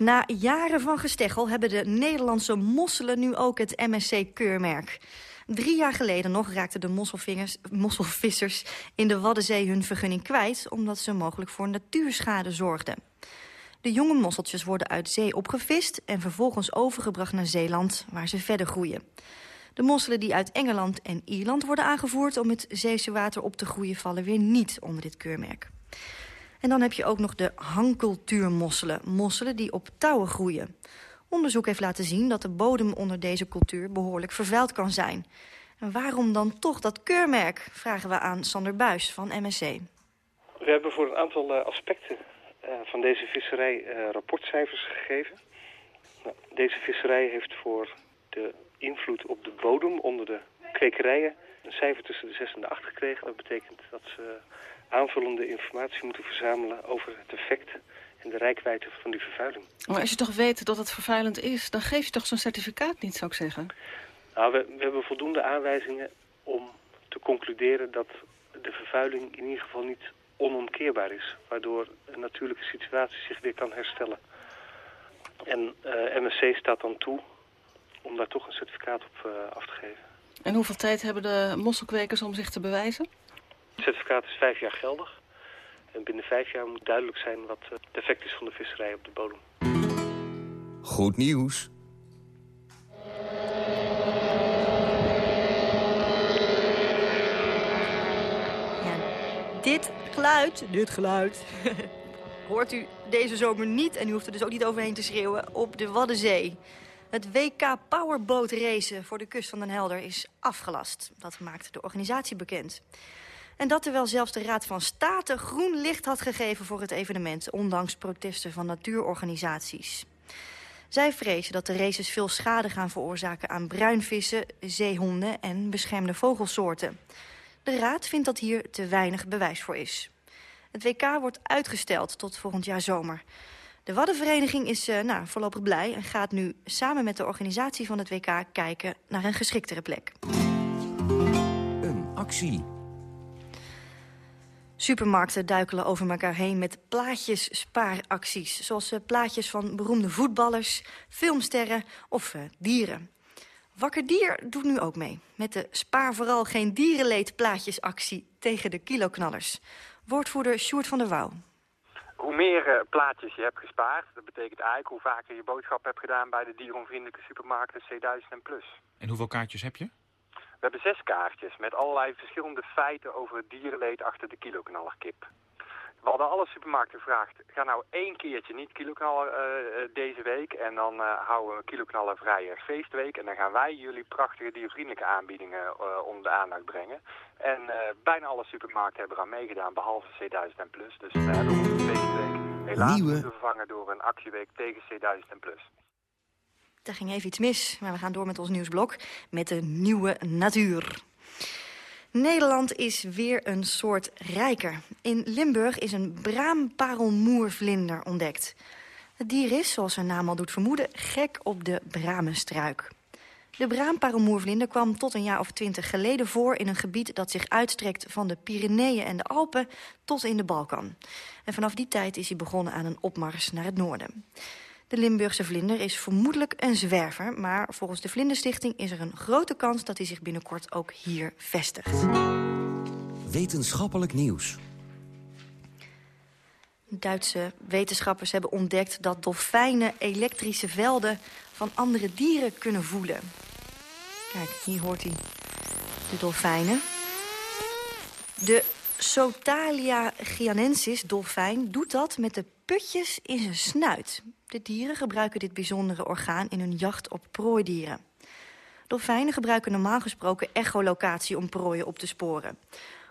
Na jaren van gesteggel hebben de Nederlandse mosselen nu ook het MSC-keurmerk. Drie jaar geleden nog raakten de mosselvissers in de Waddenzee hun vergunning kwijt... omdat ze mogelijk voor natuurschade zorgden. De jonge mosseltjes worden uit zee opgevist en vervolgens overgebracht naar Zeeland, waar ze verder groeien. De mosselen die uit Engeland en Ierland worden aangevoerd om het zeese water op te groeien vallen weer niet onder dit keurmerk. En dan heb je ook nog de hankeltuurmosselen, mosselen die op touwen groeien. Onderzoek heeft laten zien dat de bodem onder deze cultuur behoorlijk vervuild kan zijn. En waarom dan toch dat keurmerk, vragen we aan Sander Buis van MSC. We hebben voor een aantal uh, aspecten uh, van deze visserij uh, rapportcijfers gegeven. Nou, deze visserij heeft voor de invloed op de bodem onder de kwekerijen een cijfer tussen de 6 en de 8 gekregen. Dat betekent dat ze aanvullende informatie moeten verzamelen over het effect en de rijkwijde van die vervuiling. Maar als je toch weet dat het vervuilend is, dan geef je toch zo'n certificaat niet, zou ik zeggen? Nou, we, we, hebben voldoende aanwijzingen om te concluderen dat de vervuiling in ieder geval niet onomkeerbaar is. Waardoor een natuurlijke situatie zich weer kan herstellen. En uh, MSC staat dan toe om daar toch een certificaat op uh, af te geven. En hoeveel tijd hebben de mosselkwekers om zich te bewijzen? Het certificaat is vijf jaar geldig. En binnen vijf jaar moet duidelijk zijn wat het effect is van de visserij op de bodem. Goed nieuws. Dit geluid, dit geluid, *laughs* hoort u deze zomer niet... en u hoeft er dus ook niet overheen te schreeuwen op de Waddenzee. Het WK Powerboat Racen voor de kust van Den Helder is afgelast. Dat maakt de organisatie bekend. En dat terwijl zelfs de Raad van State groen licht had gegeven voor het evenement... ondanks protesten van natuurorganisaties. Zij vrezen dat de races veel schade gaan veroorzaken aan bruinvissen, zeehonden en beschermde vogelsoorten. De Raad vindt dat hier te weinig bewijs voor is. Het WK wordt uitgesteld tot volgend jaar zomer. De Waddenvereniging is uh, nou, voorlopig blij en gaat nu samen met de organisatie van het WK kijken naar een geschiktere plek. Een actie. Supermarkten duikelen over elkaar heen met plaatjes-spaaracties. Zoals uh, plaatjes van beroemde voetballers, filmsterren of uh, dieren. Wakker Dier doet nu ook mee. Met de Spaar vooral geen dierenleed plaatjesactie tegen de kiloknallers. Woordvoerder Sjoerd van der Wouw. Hoe meer uh, plaatjes je hebt gespaard, dat betekent eigenlijk hoe vaker je boodschap hebt gedaan bij de dieronvriendelijke supermarkten C1000 en plus. En hoeveel kaartjes heb je? We hebben zes kaartjes met allerlei verschillende feiten over het dierenleed achter de kiloknallerkip. We hadden alle supermarkten gevraagd, ga nou één keertje niet kiloknallen uh, deze week en dan uh, houden we een kiloknallen vrije feestweek. En dan gaan wij jullie prachtige diervriendelijke aanbiedingen uh, onder de aandacht brengen. En bijna alle supermarkten hebben eraan meegedaan, behalve C1000 en Plus. Dus we hebben onze feestweek helaas Nieuwe... vervangen door een actieweek tegen C1000 en Plus. Daar ging even iets mis, maar we gaan door met ons nieuwsblok met de nieuwe natuur. Nederland is weer een soort rijker. In Limburg is een braamparelmoervlinder ontdekt. Het dier is, zoals zijn naam al doet vermoeden, gek op de bramenstruik. De braamparelmoervlinder kwam tot een jaar of twintig geleden voor... in een gebied dat zich uitstrekt van de Pyreneeën en de Alpen tot in de Balkan. En vanaf die tijd is hij begonnen aan een opmars naar het noorden. De Limburgse vlinder is vermoedelijk een zwerver... maar volgens de Vlinderstichting is er een grote kans... dat hij zich binnenkort ook hier vestigt. Wetenschappelijk nieuws. Duitse wetenschappers hebben ontdekt dat dolfijnen elektrische velden van andere dieren kunnen voelen. Kijk, hier hoort hij de dolfijnen. De Sotalia gianensis dolfijn doet dat met de putjes in zijn snuit. De dieren gebruiken dit bijzondere orgaan in hun jacht op prooidieren. Dolfijnen gebruiken normaal gesproken echolocatie om prooien op te sporen.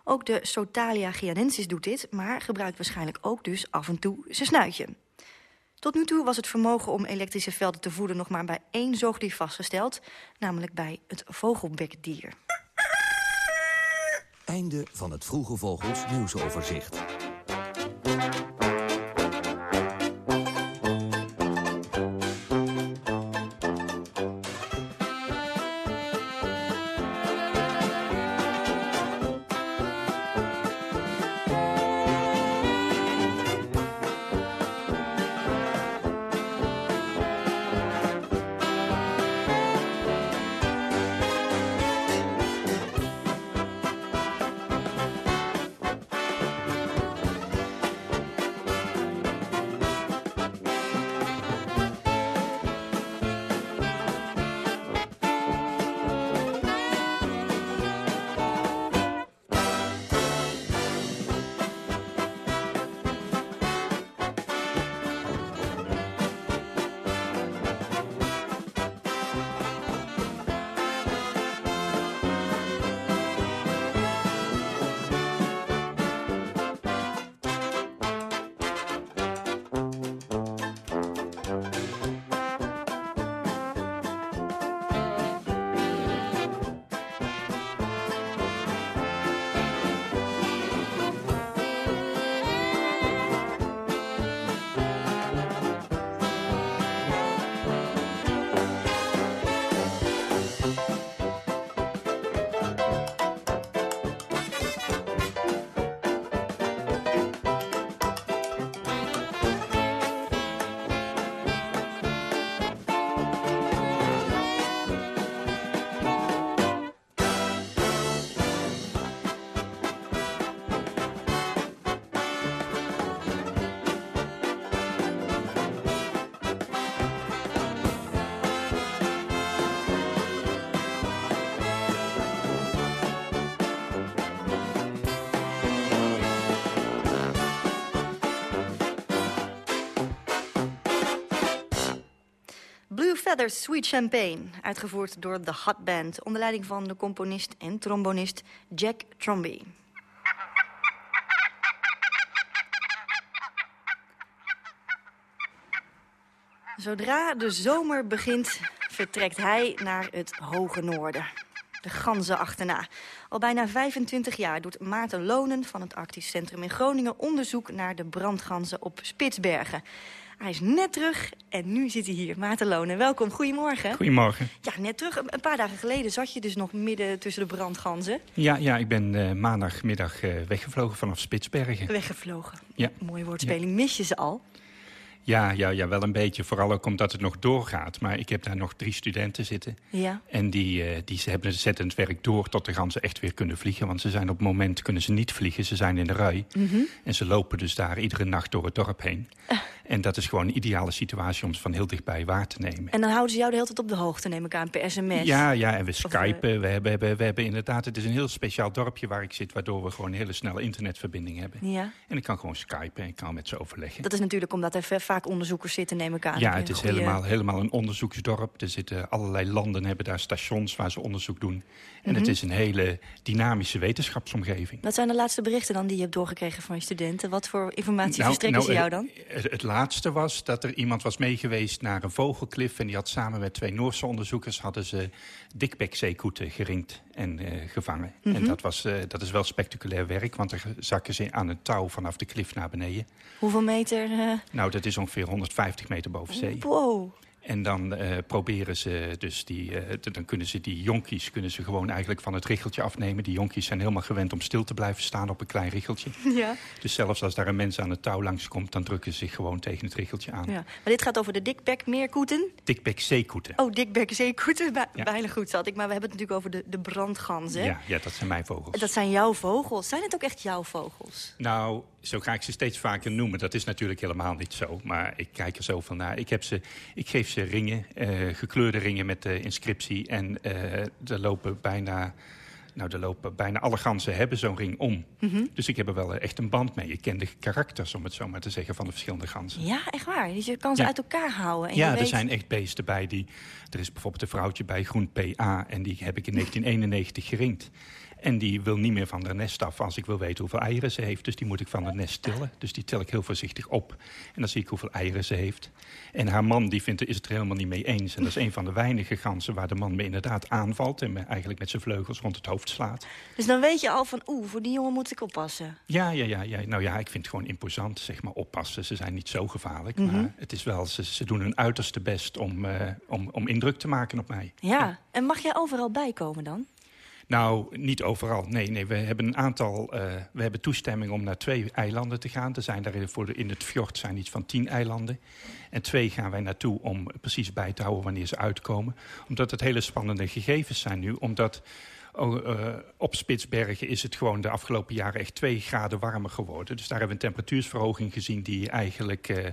Ook de Sotalia gianensis doet dit, maar gebruikt waarschijnlijk ook dus af en toe zijn snuitje. Tot nu toe was het vermogen om elektrische velden te voeden nog maar bij één zoogdier vastgesteld, namelijk bij het vogelbekdier. Einde van het Vroege Vogels nieuwsoverzicht. Feathers Sweet Champagne, uitgevoerd door de Hot Band... onder leiding van de componist en trombonist Jack Tromby. Zodra de zomer begint, vertrekt hij naar het hoge noorden. De ganzen achterna. Al bijna 25 jaar doet Maarten Lonen van het Arctisch Centrum in Groningen... onderzoek naar de brandganzen op Spitsbergen. Hij is net terug en nu zit hij hier. Maarten Lonen, welkom. Goedemorgen. Goedemorgen. Ja, net terug. Een paar dagen geleden zat je dus nog midden tussen de brandganzen. Ja, ja ik ben uh, maandagmiddag uh, weggevlogen vanaf Spitsbergen. Weggevlogen. Ja. Mooie woordspeling. Mis je ze al? Ja, ja, ja, wel een beetje. Vooral ook omdat het nog doorgaat. Maar ik heb daar nog drie studenten zitten. Ja. En die, uh, die ze hebben zetten het werk door tot de ganzen echt weer kunnen vliegen. Want ze zijn op het moment kunnen ze niet vliegen. Ze zijn in de rui. Mm -hmm. En ze lopen dus daar iedere nacht door het dorp heen. En dat is gewoon een ideale situatie om ze van heel dichtbij waar te nemen. En dan houden ze jou de hele tijd op de hoogte, neem ik aan, per sms? Ja, ja en we Of, skypen. Uh... We, hebben, we hebben inderdaad, het is een heel speciaal dorpje waar ik zit... waardoor we gewoon een hele snelle internetverbinding hebben. Ja. En ik kan gewoon skypen en ik kan met ze overleggen. Dat is natuurlijk omdat er vaak onderzoekers zitten, neem ik aan. Ja, het is goeie... helemaal, helemaal een onderzoeksdorp. Er zitten allerlei landen, hebben daar stations waar ze onderzoek doen. En Mhm. het is een hele dynamische wetenschapsomgeving. Wat zijn de laatste berichten dan die je hebt doorgekregen van je studenten? Wat voor informatie Nou, verstrekken nou, ze jou dan? Het, het, laatste was dat er iemand was meegeweest naar een vogelklif... en die had samen met twee Noorse onderzoekers... hadden ze dikbekzeekoeten geringd en uh, gevangen. Mhm. En dat, was, uh, dat is wel spectaculair werk... want er zakken ze aan een touw vanaf de klif naar beneden. Hoeveel meter? Uh... Nou, dat is ongeveer 150 meter boven zee. Wow. En dan uh, proberen ze dus die, uh, dan kunnen ze die jonkies kunnen ze gewoon eigenlijk van het richeltje afnemen. Die jonkies zijn helemaal gewend om stil te blijven staan op een klein richeltje. *laughs* Ja. Dus zelfs als daar een mens aan het touw langskomt, dan drukken ze zich gewoon tegen het richeltje aan. Ja. Maar dit gaat over de dikbekmeerkoeten? Dikbekzeekoeten. Oh, dikbekzeekoeten. Bij, ja. Bijna goed zat ik. Maar we hebben het natuurlijk over de, de brandganzen. Ja, ja, dat zijn mijn vogels. Dat zijn jouw vogels. Zijn het ook echt jouw vogels? Nou, zo ga ik ze steeds vaker noemen. Dat is natuurlijk helemaal niet zo. Maar ik kijk er zoveel naar. Ik, heb ze, ik geef ze ringen, uh, gekleurde ringen met de inscriptie. En uh, er lopen bijna... Nou, er lopen bijna alle ganzen hebben zo'n ring om. Mm -hmm. Dus ik heb er wel echt een band mee. Ik ken de karakters, om het zo maar te zeggen, van de verschillende ganzen. Ja, echt waar? Dus je kan ze ja. uit elkaar houden. En ja, er weet... zijn echt beesten bij. Die, er is bijvoorbeeld een vrouwtje bij Groen PA. En die heb ik in *laughs* 1991 geringd. En die wil niet meer van haar nest af als ik wil weten hoeveel eieren ze heeft. Dus die moet ik van het nest tillen. Dus die tel ik heel voorzichtig op. En dan zie ik hoeveel eieren ze heeft. En haar man die vindt, is het er helemaal niet mee eens. En dat is een van de weinige ganzen waar de man me inderdaad aanvalt. En me eigenlijk met zijn vleugels rond het hoofd slaat. Dus dan weet je al van, oeh, voor die jongen moet ik oppassen. Ja, ja, ja, ja. Nou ja, ik vind het gewoon imposant, zeg maar, oppassen. Ze zijn niet zo gevaarlijk. Mhm. Maar het is wel, ze, ze doen hun uiterste best om, uh, om, om indruk te maken op mij. Ja, en mag jij overal bijkomen dan? Nou, niet overal. Nee, nee we hebben een aantal. Uh, we hebben toestemming om naar twee eilanden te gaan. Er zijn daar voor in het fjord zijn iets van tien eilanden. En twee gaan wij naartoe om precies bij te houden wanneer ze uitkomen. Omdat het hele spannende gegevens zijn nu. Omdat oh, uh, op Spitsbergen is het gewoon de afgelopen jaren echt twee graden warmer geworden. Dus daar hebben we een temperatuursverhoging gezien die eigenlijk uh,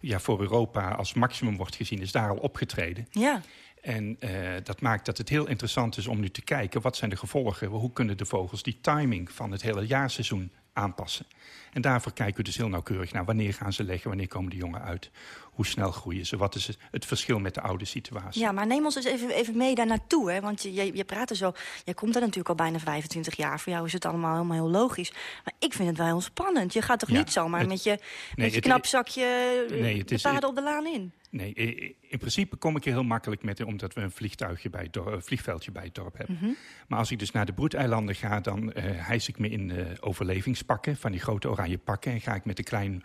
ja, voor Europa als maximum wordt gezien. Is daar al opgetreden. Ja. En uh, dat maakt dat het heel interessant is om nu te kijken... wat zijn de gevolgen, hoe kunnen de vogels die timing van het hele jaarseizoen aanpassen. En daarvoor kijken we dus heel nauwkeurig naar wanneer gaan ze leggen... wanneer komen de jongen uit, hoe snel groeien ze... wat is het verschil met de oude situatie. Ja, maar neem ons eens even, even mee daar naartoe. Hè? Want je, je praat er zo... Jij komt er natuurlijk al bijna 25 jaar. Voor jou is het allemaal helemaal heel logisch. Maar ik vind het wel heel spannend. Je gaat toch Ja, niet zomaar het- met je, nee, met je knapzakje Nee, het de paarden op de laan in? Nee, in principe kom ik er heel makkelijk met... omdat we een vliegtuigje bij het dor- eh, vliegveldje bij het dorp hebben. Mhm. Maar als ik dus naar de broedeilanden ga... dan eh hijs ik me in eh, overlevingspakken, van die grote oranje pakken... en ga ik met een klein,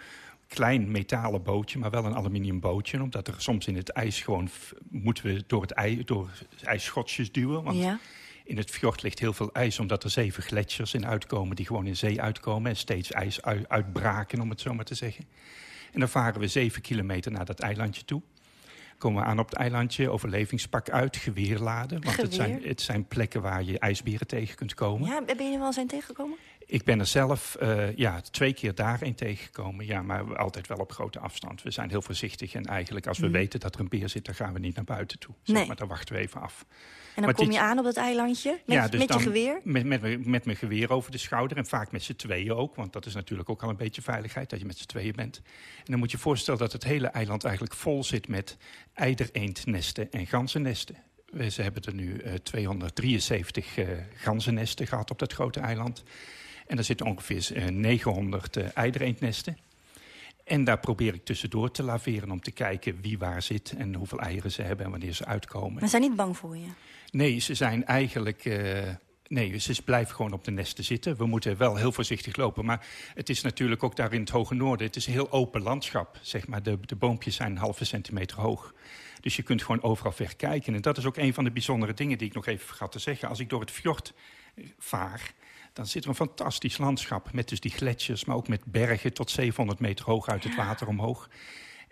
klein metalen bootje, maar wel een aluminium bootje... omdat er soms in het ijs gewoon... moeten we door het, ij, door ijsschotjes duwen. Want Ja. in het fjord ligt heel veel ijs... omdat er zeven gletsjers in uitkomen die gewoon in zee uitkomen... en steeds ijs ui- uitbraken, om het zo maar te zeggen. En dan varen we zeven kilometer naar dat eilandje toe komen we aan op het eilandje, overlevingspak uit, geweer laden. Want het zijn, het zijn plekken waar je ijsberen tegen kunt komen. Ja, ben je er wel eens een tegengekomen? Ik ben er zelf uh, ja, twee keer daarheen tegengekomen. Ja, maar altijd wel op grote afstand. We zijn heel voorzichtig. En eigenlijk als we mm. weten dat er een beer zit... dan gaan we niet naar buiten toe. Zeg nee. Maar dan wachten we even af. En dan kom je aan op dat eilandje met, ja, dus met je geweer? Met, met, met mijn geweer over de schouder. En vaak met z'n tweeën ook. Want dat is natuurlijk ook al een beetje veiligheid. Dat je met z'n tweeën bent. En dan moet je je voorstellen dat het hele eiland eigenlijk vol zit... met eidereendnesten en ganzennesten. Ze hebben er nu uh, 273 uh, ganzennesten gehad op dat grote eiland. En er zitten ongeveer uh, 900 uh, eidereendnesten. En daar probeer ik tussendoor te laveren om te kijken wie waar zit... en hoeveel eieren ze hebben en wanneer ze uitkomen. Maar ze zijn niet bang voor je? Nee, ze zijn eigenlijk... Uh, nee, ze blijven gewoon op de nesten zitten. We moeten wel heel voorzichtig lopen. Maar het is natuurlijk ook daar in het hoge noorden... het is een heel open landschap, zeg maar. De, de boompjes zijn een halve centimeter hoog. Dus je kunt gewoon overal ver kijken. En dat is ook een van de bijzondere dingen die ik nog even vergat te zeggen. Als ik door het fjord eh, vaar, dan zit er een fantastisch landschap... met dus die gletsjers, maar ook met bergen tot 700 meter hoog uit het water omhoog.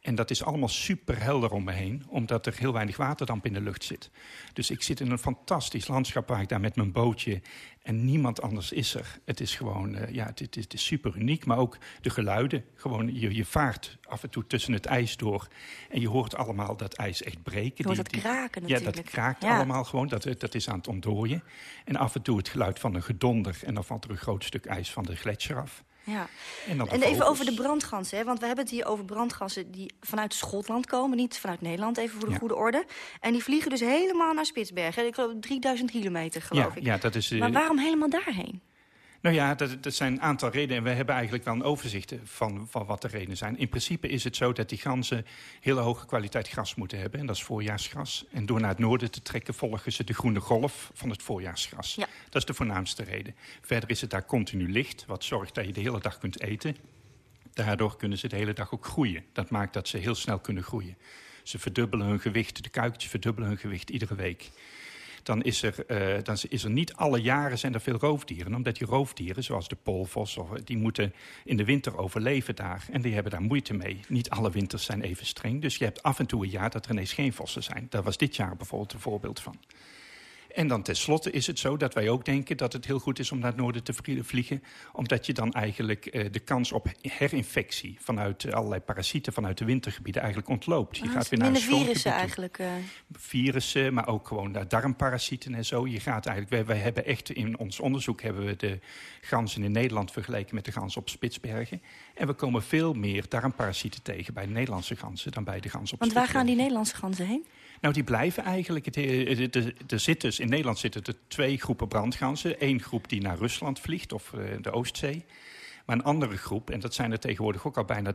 En dat is allemaal super helder om me heen, omdat er heel weinig waterdamp in de lucht zit. Dus ik zit in een fantastisch landschap waar ik daar met mijn bootje en niemand anders is er. Het is gewoon, uh, ja, het, het, is super uniek. Maar ook de geluiden. Gewoon, je, je vaart af en toe tussen het ijs door. En je hoort allemaal dat ijs echt breken. Je hoort dat kraken natuurlijk. Ja, dat kraakt allemaal gewoon. Dat, dat is aan het ontdooien. En af en toe het geluid van een gedonder. En dan valt er een groot stuk ijs van de gletsjer af. Ja. En, en even over de brandgansen, hè? want we hebben het hier over brandgassen die vanuit Schotland komen, niet vanuit Nederland, even voor de goede orde. En die vliegen dus helemaal naar Spitsbergen. Ik geloof 3000 kilometer, geloof ja, ik. Ja, dat is, maar waarom helemaal daarheen? Nou ja, dat, dat, zijn een aantal redenen. En we hebben eigenlijk wel een overzicht van, van wat de redenen zijn. In principe is het zo dat die ganzen hele hoge kwaliteit gras moeten hebben. En dat is voorjaarsgras. En door naar het noorden te trekken volgen ze de groene golf van het voorjaarsgras. Ja. Dat is de voornaamste reden. Verder is het daar continu licht, wat zorgt dat je de hele dag kunt eten. Daardoor kunnen ze de hele dag ook groeien. Dat maakt dat ze heel snel kunnen groeien. Ze verdubbelen hun gewicht, de kuikentjes verdubbelen hun gewicht iedere week dan is er, uh, dan is er niet alle jaren zijn er veel roofdieren. Omdat die roofdieren, zoals de polvos, of, die moeten in de winter overleven daar. En die hebben daar moeite mee. Niet alle winters zijn even streng. Dus je hebt af en toe een jaar dat er ineens geen vossen zijn. Daar was dit jaar bijvoorbeeld een voorbeeld van. En dan tenslotte is het zo dat wij ook denken dat het heel goed is om naar het noorden te vliegen. Omdat je dan eigenlijk uh, de kans op herinfectie vanuit uh, allerlei parasieten vanuit de wintergebieden eigenlijk ontloopt. Je ah, gaat weer naar een virussen eigenlijk. Uh... Virussen, maar ook gewoon naar darmparasieten en zo. Je gaat eigenlijk, wij, wij, hebben echt in ons onderzoek hebben we de ganzen in Nederland vergeleken met de ganzen op Spitsbergen. En we komen veel meer darmparasieten tegen bij de Nederlandse ganzen dan bij de ganzen op Want waar gaan die Nederlandse ganzen heen? Nou, die blijven eigenlijk. Het, er zit dus, in Nederland zitten er twee groepen brandganzen. Eén groep die naar Rusland vliegt of uh, de Oostzee. Maar een andere groep, en dat zijn er tegenwoordig ook al bijna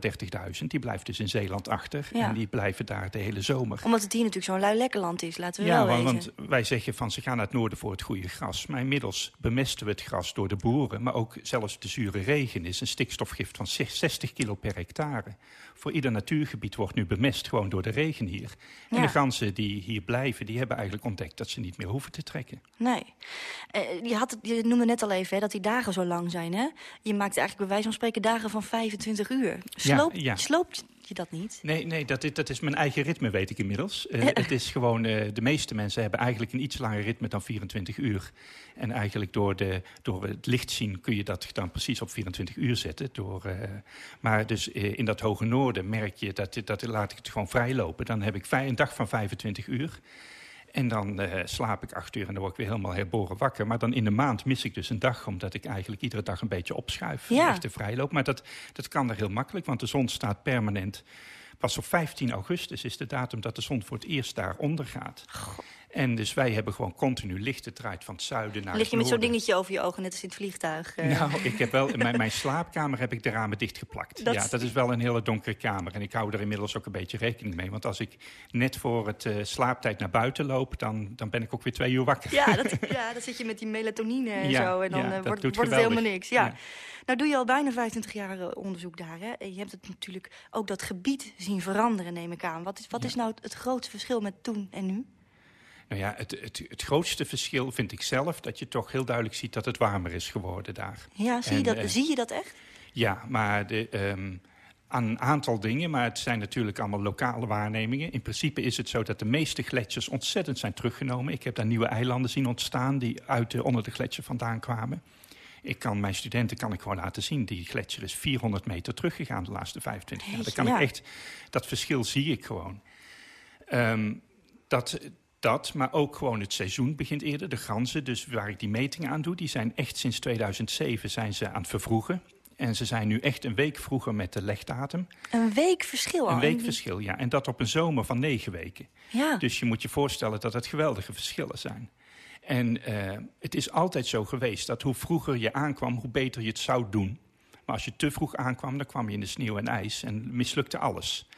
30.000... die blijft dus in Zeeland achter en die blijven daar de hele zomer. Omdat het hier natuurlijk zo'n lui lekker land is, laten we ja, wel weten. want wij zeggen van ze gaan naar het noorden voor het goede gras. Maar inmiddels bemesten we het gras door de boeren. Maar ook zelfs de zure regen is een stikstofgift van 60 kilo per hectare voor ieder natuurgebied wordt nu bemest, gewoon door de regen hier. En de ganzen die hier blijven, die hebben eigenlijk ontdekt dat ze niet meer hoeven te trekken. Nee. Uh, je, had, je noemde net al even hè, dat die dagen zo lang zijn. Hè? Je maakt eigenlijk bij wijze van spreken dagen van 25 uur. Sloop, ja, sloopt je dat niet? Nee, nee dat, is, dat is mijn eigen ritme, weet ik inmiddels. Uh, het is gewoon, uh, de meeste mensen hebben eigenlijk een iets langer ritme dan 24 uur. En eigenlijk door, de, door het licht zien kun je dat dan precies op 24 uur zetten. Door, uh, maar dus in dat hoge noorden merk je, dat, dat laat ik het gewoon vrij lopen. Dan heb ik een dag van 25 uur. En dan uh, slaap ik acht uur en dan word ik weer helemaal herboren wakker. Maar dan in de maand mis ik dus een dag, omdat ik eigenlijk iedere dag een beetje opschuif. Ja. Echt de vrijloop. Maar dat, dat kan er heel makkelijk, want de zon staat permanent. Pas op 15 augustus is de datum dat de zon voor het eerst daar ondergaat. En dus wij hebben gewoon continu licht. Het draait van het zuiden naar Lig je met zo'n dingetje over je ogen, net als in het vliegtuig? Uh. Nou, ik heb wel, in *laughs* mijn, mijn, slaapkamer heb ik de ramen dichtgeplakt. Dat... Ja, dat is wel een hele donkere kamer. En ik hou er inmiddels ook een beetje rekening mee. Want als ik net voor het uh, slaaptijd naar buiten loop... Dan, dan ben ik ook weer twee uur wakker. Ja, dat, *laughs* ja, dan zit je met die melatonine en ja, zo. En dan ja, uh, wordt, wordt het helemaal niks. Ja. Nou doe je al bijna 25 jaar onderzoek daar. Hè? Je hebt het natuurlijk ook dat gebied zien veranderen, neem ik aan. Wat is, wat is nou het grootste verschil met toen en nu? Nou ja, het, het, het, grootste verschil vind ik zelf... dat je toch heel duidelijk ziet dat het warmer is geworden daar. Ja, zie, je, dat, uh, zie je dat echt? Ja, maar de, um, aan een aantal dingen... maar het zijn natuurlijk allemaal lokale waarnemingen. In principe is het zo dat de meeste gletsjers ontzettend zijn teruggenomen. Ik heb daar nieuwe eilanden zien ontstaan... die uit de, onder de gletsjer vandaan kwamen. Ik kan mijn studenten kan ik gewoon laten zien... die gletsjer is 400 meter teruggegaan de laatste 25 jaar. Dat, kan ja. ik echt, dat verschil zie ik gewoon. Ehm, dat, dat, maar ook gewoon het seizoen begint eerder. De ganzen, dus waar ik die metingen aan doe... die zijn echt sinds 2007 zijn ze aan het vervroegen. En ze zijn nu echt een week vroeger met de legdatum. Een week verschil al. Een week verschil, ja. En dat op een zomer van negen weken. Ja. Dus je moet je voorstellen dat het geweldige verschillen zijn. En eh, het is altijd zo geweest dat hoe vroeger je aankwam, hoe beter je het zou doen. Maar als je te vroeg aankwam, dan kwam je in de sneeuw en ijs en mislukte alles.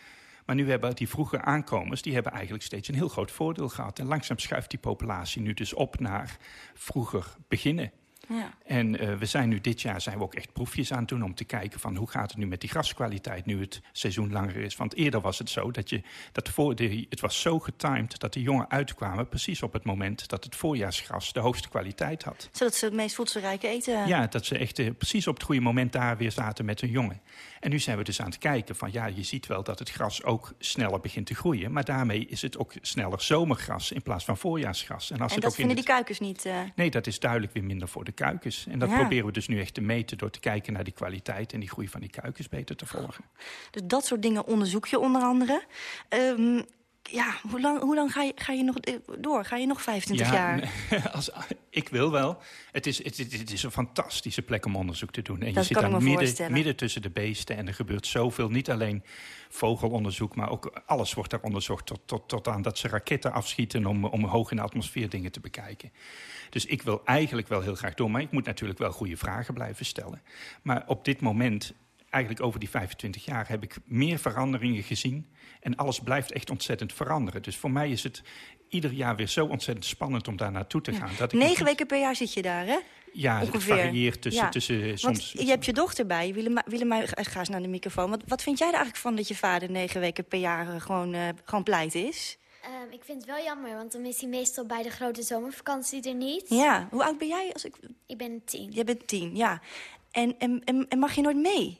Maar nu hebben die vroege aankomers, die hebben eigenlijk steeds een heel groot voordeel gehad. En langzaam schuift die populatie nu dus op naar vroeger beginnen. Ja. En eh, we zijn nu dit jaar zijn we ook echt proefjes aan het doen om te kijken van hoe gaat het nu met die graskwaliteit nu het seizoen langer is. Want eerder was het zo dat je dat voor de, het was zo getimed dat de jongen uitkwamen precies op het moment dat het voorjaarsgras de hoogste kwaliteit had. Zodat ze het meest voedselrijke eten... Ja, dat ze echt eh, precies op het goede moment daar weer zaten met hun jongen. En nu zijn we dus aan het kijken van ja, je ziet wel dat het gras ook sneller begint te groeien. Maar daarmee is het ook sneller zomergras in plaats van voorjaarsgras. En, als en het dat ook in vinden het- die kuikens niet... eh, Nee, dat is duidelijk weer minder voor de kuikens. En dat Ja. proberen we dus nu echt te meten door te kijken naar die kwaliteit en die groei van die kuikens beter te volgen. Dus dat soort dingen onderzoek je onder andere. Ehm, ja, hoe lang, hoe lang ga, je, ga je nog eh, door? Ga je nog 25 jaar? nee, *laughs* als, ik wil wel. Het is, het, het- is een fantastische plek om onderzoek te doen. En Dat je zit me midden, midden tussen de beesten en er gebeurt zoveel. Niet alleen vogelonderzoek, maar ook alles wordt daar onderzocht. Tot, tot, tot aan dat ze raketten afschieten om, om hoog in de atmosfeer dingen te bekijken. Dus ik wil eigenlijk wel heel graag door. Maar ik moet natuurlijk wel goede vragen blijven stellen. Maar op dit moment, eigenlijk over die 25 jaar, heb ik meer veranderingen gezien. En alles blijft echt ontzettend veranderen. Dus voor mij is het ieder jaar weer zo ontzettend spannend om daar naartoe te gaan. Dat ik Negen weken per jaar zit je daar, hè? Ja, het Ongeveer. varieert tussen, Ja. tussen Want soms... je hebt je dochter bij, Willem, Willem ga eens naar de microfoon. Wat, wat vind jij er eigenlijk van dat je vader negen weken per jaar eh, gewoon, eh, gewoon pleit is? Ehm, ik vind het wel jammer, want dan is hij meestal bij de grote zomervakantie er niet. Ja, hoe oud ben jij? Als ik... Ik ben tien. Jij bent tien, ja. En, en, en, en mag je nooit mee?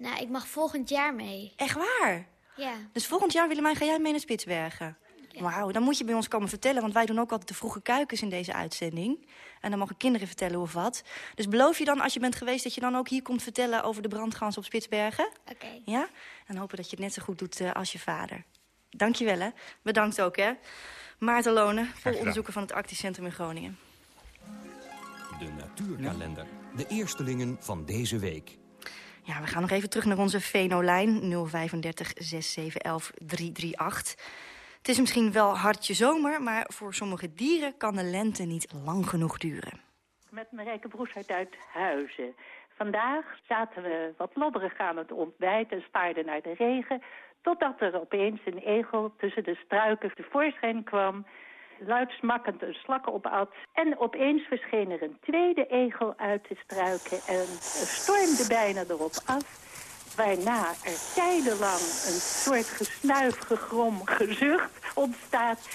Nou, ik mag volgend jaar mee. Echt waar? Ja. Dus volgend jaar, Willemijn, ga jij mee naar Spitsbergen? Wauw, dan moet je bij ons komen vertellen, want wij doen ook altijd de vroege kuikens in deze uitzending. En dan mogen kinderen vertellen hoe of wat. Dus beloof je dan, als je bent geweest, dat je dan ook hier komt vertellen over de brandgans op Spitsbergen? Oké. Ja? En hopen dat je het net zo goed doet eh, als je vader. Dank je wel, hè. Bedankt ook, hè. Maarten Lonen, gedaan. onderzoeker van het Arctisch Centrum in Groningen. De natuurkalender. De eerstelingen van deze week. Ja, we gaan nog even terug naar onze Venolijn 035 6711 338. Het is misschien wel hartje zomer, maar voor sommige dieren kan de lente niet lang genoeg duren. Met Marijke Broeshart uit Huizen. Vandaag zaten we wat lodderig aan het ontbijt en staarden naar de regen... totdat er opeens een egel tussen de struiken tevoorschijn kwam... luidsmakkend een slak opat. En opeens verscheen er een tweede egel uit de struiken... en stormde bijna erop af... Waarna er tijdenlang een soort gesnuif, gegrom, gezucht ontstaat.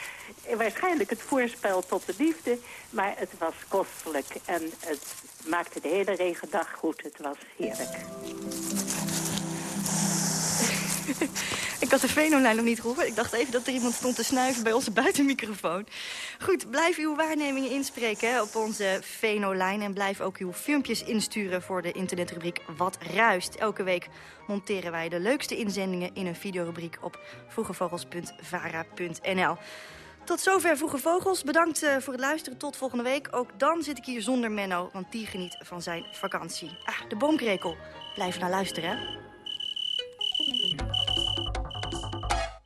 Waarschijnlijk het voorspel tot de liefde, maar het was kostelijk. En het maakte de hele regendag goed. Het was heerlijk. *laughs* Ik had de Venolijn nog niet gehoord. Ik dacht even dat er iemand stond te snuiven bij onze buitenmicrofoon. Goed, blijf uw waarnemingen inspreken op onze Venolijn. En blijf ook uw filmpjes insturen voor de internetrubriek Wat Ruist. Elke week monteren wij de leukste inzendingen in een videorubriek op vroegevogels.vara.nl. Tot zover Vroege Vogels. Bedankt eh, voor het luisteren. Tot volgende week. Ook dan zit ik hier zonder Menno, want die geniet van zijn vakantie. Ah, de boomkrekel. Blijf naar luisteren, hè.